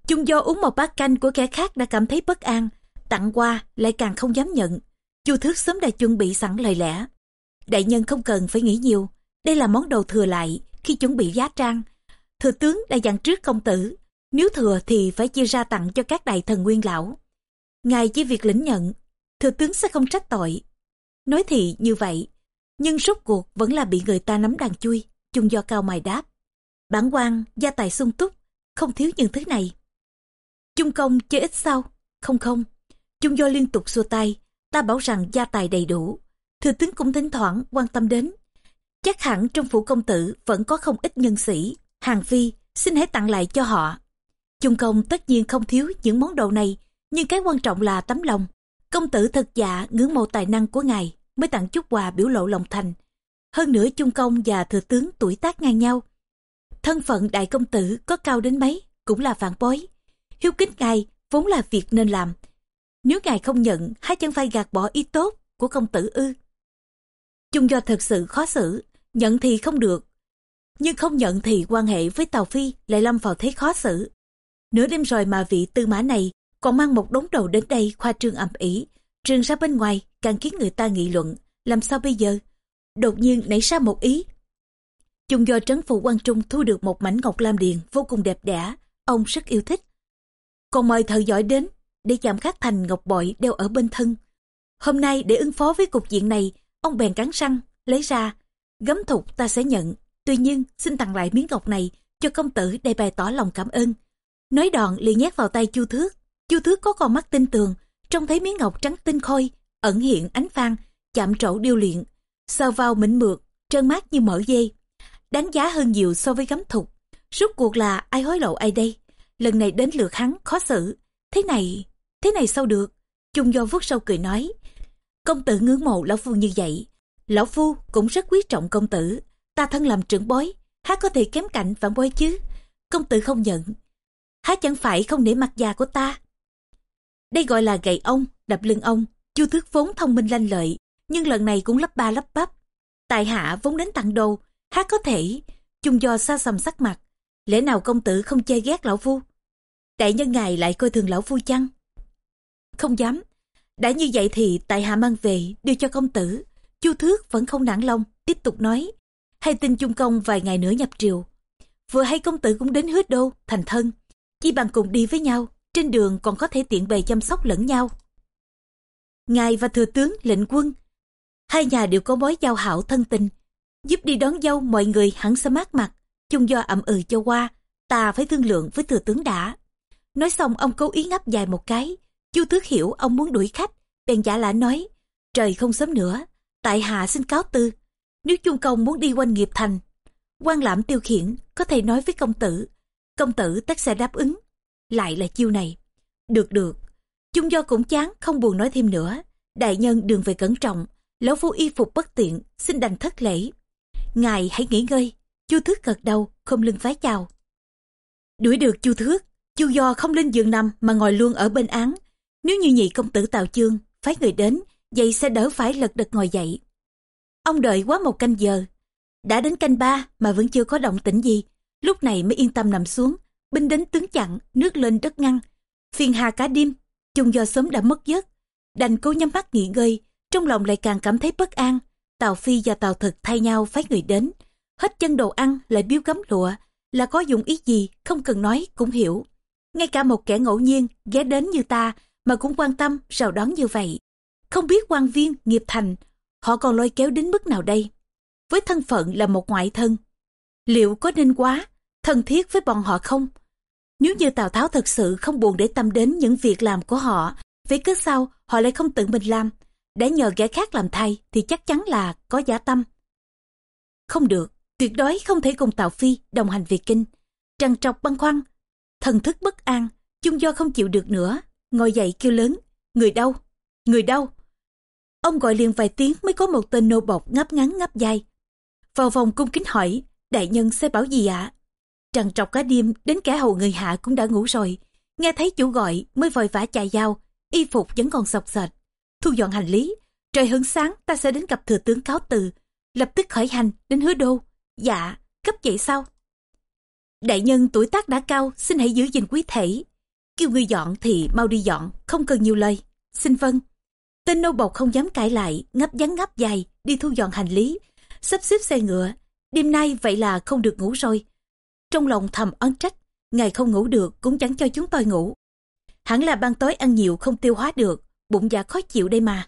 A: Chung do uống một bát canh của kẻ khác đã cảm thấy bất an, tặng qua lại càng không dám nhận. Chu Thước sớm đã chuẩn bị sẵn lời lẽ. Đại nhân không cần phải nghĩ nhiều, đây là món đồ thừa lại khi chuẩn bị giá trang. Thừa tướng đã dặn trước công tử, nếu thừa thì phải chia ra tặng cho các đại thần nguyên lão. Ngài chỉ việc lĩnh nhận, thừa tướng sẽ không trách tội. Nói thì như vậy, nhưng rốt cuộc vẫn là bị người ta nắm đàn chui, chung do cao mài đáp. Bản quan, gia tài sung túc, không thiếu những thứ này. trung công chơi ít sao? Không không. Chung do liên tục xua tay, ta bảo rằng gia tài đầy đủ. Thừa tướng cũng thỉnh thoảng quan tâm đến. Chắc hẳn trong phủ công tử vẫn có không ít nhân sĩ. Hàng phi, xin hãy tặng lại cho họ. Chung công tất nhiên không thiếu những món đồ này, nhưng cái quan trọng là tấm lòng. Công tử thật dạ ngưỡng mộ tài năng của ngài mới tặng chút quà biểu lộ lòng thành. Hơn nữa Chung công và thừa tướng tuổi tác ngang nhau. Thân phận đại công tử có cao đến mấy cũng là phản bối. Hiếu kính ngài vốn là việc nên làm. Nếu ngài không nhận, hai chân phải gạt bỏ ý tốt của công tử ư. Chung do thật sự khó xử, nhận thì không được. Nhưng không nhận thì quan hệ với Tàu Phi lại lâm vào thế khó xử. Nửa đêm rồi mà vị tư mã này còn mang một đống đầu đến đây khoa trương ầm ỉ, trường ra bên ngoài càng khiến người ta nghị luận làm sao bây giờ? Đột nhiên nảy ra một ý. Chung do trấn phủ quan trung thu được một mảnh ngọc lam điền vô cùng đẹp đẽ ông rất yêu thích. Còn mời thợ giỏi đến để chạm khắc thành ngọc bội đeo ở bên thân. Hôm nay để ứng phó với cục diện này ông bèn cắn răng lấy ra. Gấm thục ta sẽ nhận. Tuy nhiên xin tặng lại miếng ngọc này cho công tử để bày tỏ lòng cảm ơn nói đoạn liền nhét vào tay chu thước chu thước có con mắt tinh tường trông thấy miếng ngọc trắng tinh khôi ẩn hiện ánh vàng chạm trổ điêu luyện sờ vào mịn mượt trơn mát như mỡ dê Đánh giá hơn nhiều so với gấm thục. Rốt cuộc là ai hối lộ ai đây? Lần này đến lượt hắn khó xử. Thế này, thế này sao được? Chung do vuốt sâu cười nói. Công tử ngưỡng mộ lão phu như vậy. Lão phu cũng rất quý trọng công tử. Ta thân làm trưởng bối, há có thể kém cạnh vạn bối chứ? Công tử không nhận. Há chẳng phải không để mặt già của ta. Đây gọi là gậy ông, đập lưng ông. Chu Thước vốn thông minh lanh lợi, nhưng lần này cũng lắp ba lắp bắp. Tại hạ vốn đến tặng đồ, há có thể, chung do xa xăm sắc mặt. Lẽ nào công tử không chê ghét lão phu? Đại nhân ngài lại coi thường lão phu chăng? Không dám. Đã như vậy thì tại hạ mang về đưa cho công tử. Chu Thước vẫn không nản lòng, tiếp tục nói. Hay tin chung công vài ngày nữa nhập triều. Vừa hay công tử cũng đến hứa đô, thành thân. Chỉ bằng cùng đi với nhau, trên đường còn có thể tiện bề chăm sóc lẫn nhau. Ngài và thừa tướng lệnh quân, hai nhà đều có mối giao hảo thân tình, giúp đi đón dâu mọi người hẳn sẽ mát mặt, chung do ẩm ừ cho qua, ta phải thương lượng với thừa tướng đã. Nói xong ông cố ý ngắp dài một cái, chu tước hiểu ông muốn đuổi khách, bèn giả lạ nói, trời không sớm nữa, tại hạ xin cáo tư, nếu chung công muốn đi quanh nghiệp thành, quan lãm tiêu khiển có thể nói với công tử, công tử tất sẽ đáp ứng. Lại là chiêu này. Được được, chung do cũng chán không buồn nói thêm nữa. Đại nhân đường về cẩn trọng, lão phu y phục bất tiện, xin đành thất lễ. Ngài hãy nghỉ ngơi, chu thước gật đầu, không lưng vái chào. Đuổi được chu thước, chu do không lên giường nằm mà ngồi luôn ở bên án. Nếu như nhị công tử tào chương, phái người đến, vậy sẽ đỡ phải lật đật ngồi dậy. Ông đợi quá một canh giờ. Đã đến canh ba mà vẫn chưa có động tĩnh gì. Lúc này mới yên tâm nằm xuống. Binh đến tướng chặn, nước lên đất ngăn. Phiền hà cả đêm, chung do sớm đã mất giấc. Đành cố nhắm mắt nghỉ ngơi, trong lòng lại càng cảm thấy bất an. Tào Phi và Tào Thực thay nhau phái người đến. Hết chân đồ ăn lại biếu gấm lụa, là có dụng ý gì, không cần nói cũng hiểu. Ngay cả một kẻ ngẫu nhiên ghé đến như ta mà cũng quan tâm rào đón như vậy. Không biết quan viên, nghiệp thành, họ còn lôi kéo đến mức nào đây? Với thân phận là một ngoại thân, liệu có nên quá, thân thiết với bọn họ không? Nếu như Tào Tháo thật sự không buồn để tâm đến những việc làm của họ, vì cứ sao họ lại không tự mình làm, để nhờ kẻ khác làm thay thì chắc chắn là có giả tâm. Không được, tuyệt đối không thể cùng Tào Phi đồng hành việc kinh. Trằn trọc băn khoăn, thần thức bất an, chung do không chịu được nữa, ngồi dậy kêu lớn, người đâu, người đâu. Ông gọi liền vài tiếng mới có một tên nô bọc ngáp ngắn ngáp dài. Vào vòng cung kính hỏi, đại nhân sẽ bảo gì ạ? Trần trọc cả đêm đến cả hầu người hạ cũng đã ngủ rồi. Nghe thấy chủ gọi mới vội vã chạy dao, y phục vẫn còn sọc sệt. Thu dọn hành lý, trời hứng sáng ta sẽ đến gặp thừa tướng cáo từ. Lập tức khởi hành đến hứa đô. Dạ, cấp vậy sao? Đại nhân tuổi tác đã cao, xin hãy giữ gìn quý thể. Kêu người dọn thì mau đi dọn, không cần nhiều lời. Xin vâng. Tên nô bộc không dám cãi lại, ngấp dắn ngấp dài, đi thu dọn hành lý, sắp xếp xe ngựa. Đêm nay vậy là không được ngủ rồi. Trong lòng thầm oán trách, ngày không ngủ được cũng chẳng cho chúng tôi ngủ. Hẳn là ban tối ăn nhiều không tiêu hóa được, bụng dạ khó chịu đây mà.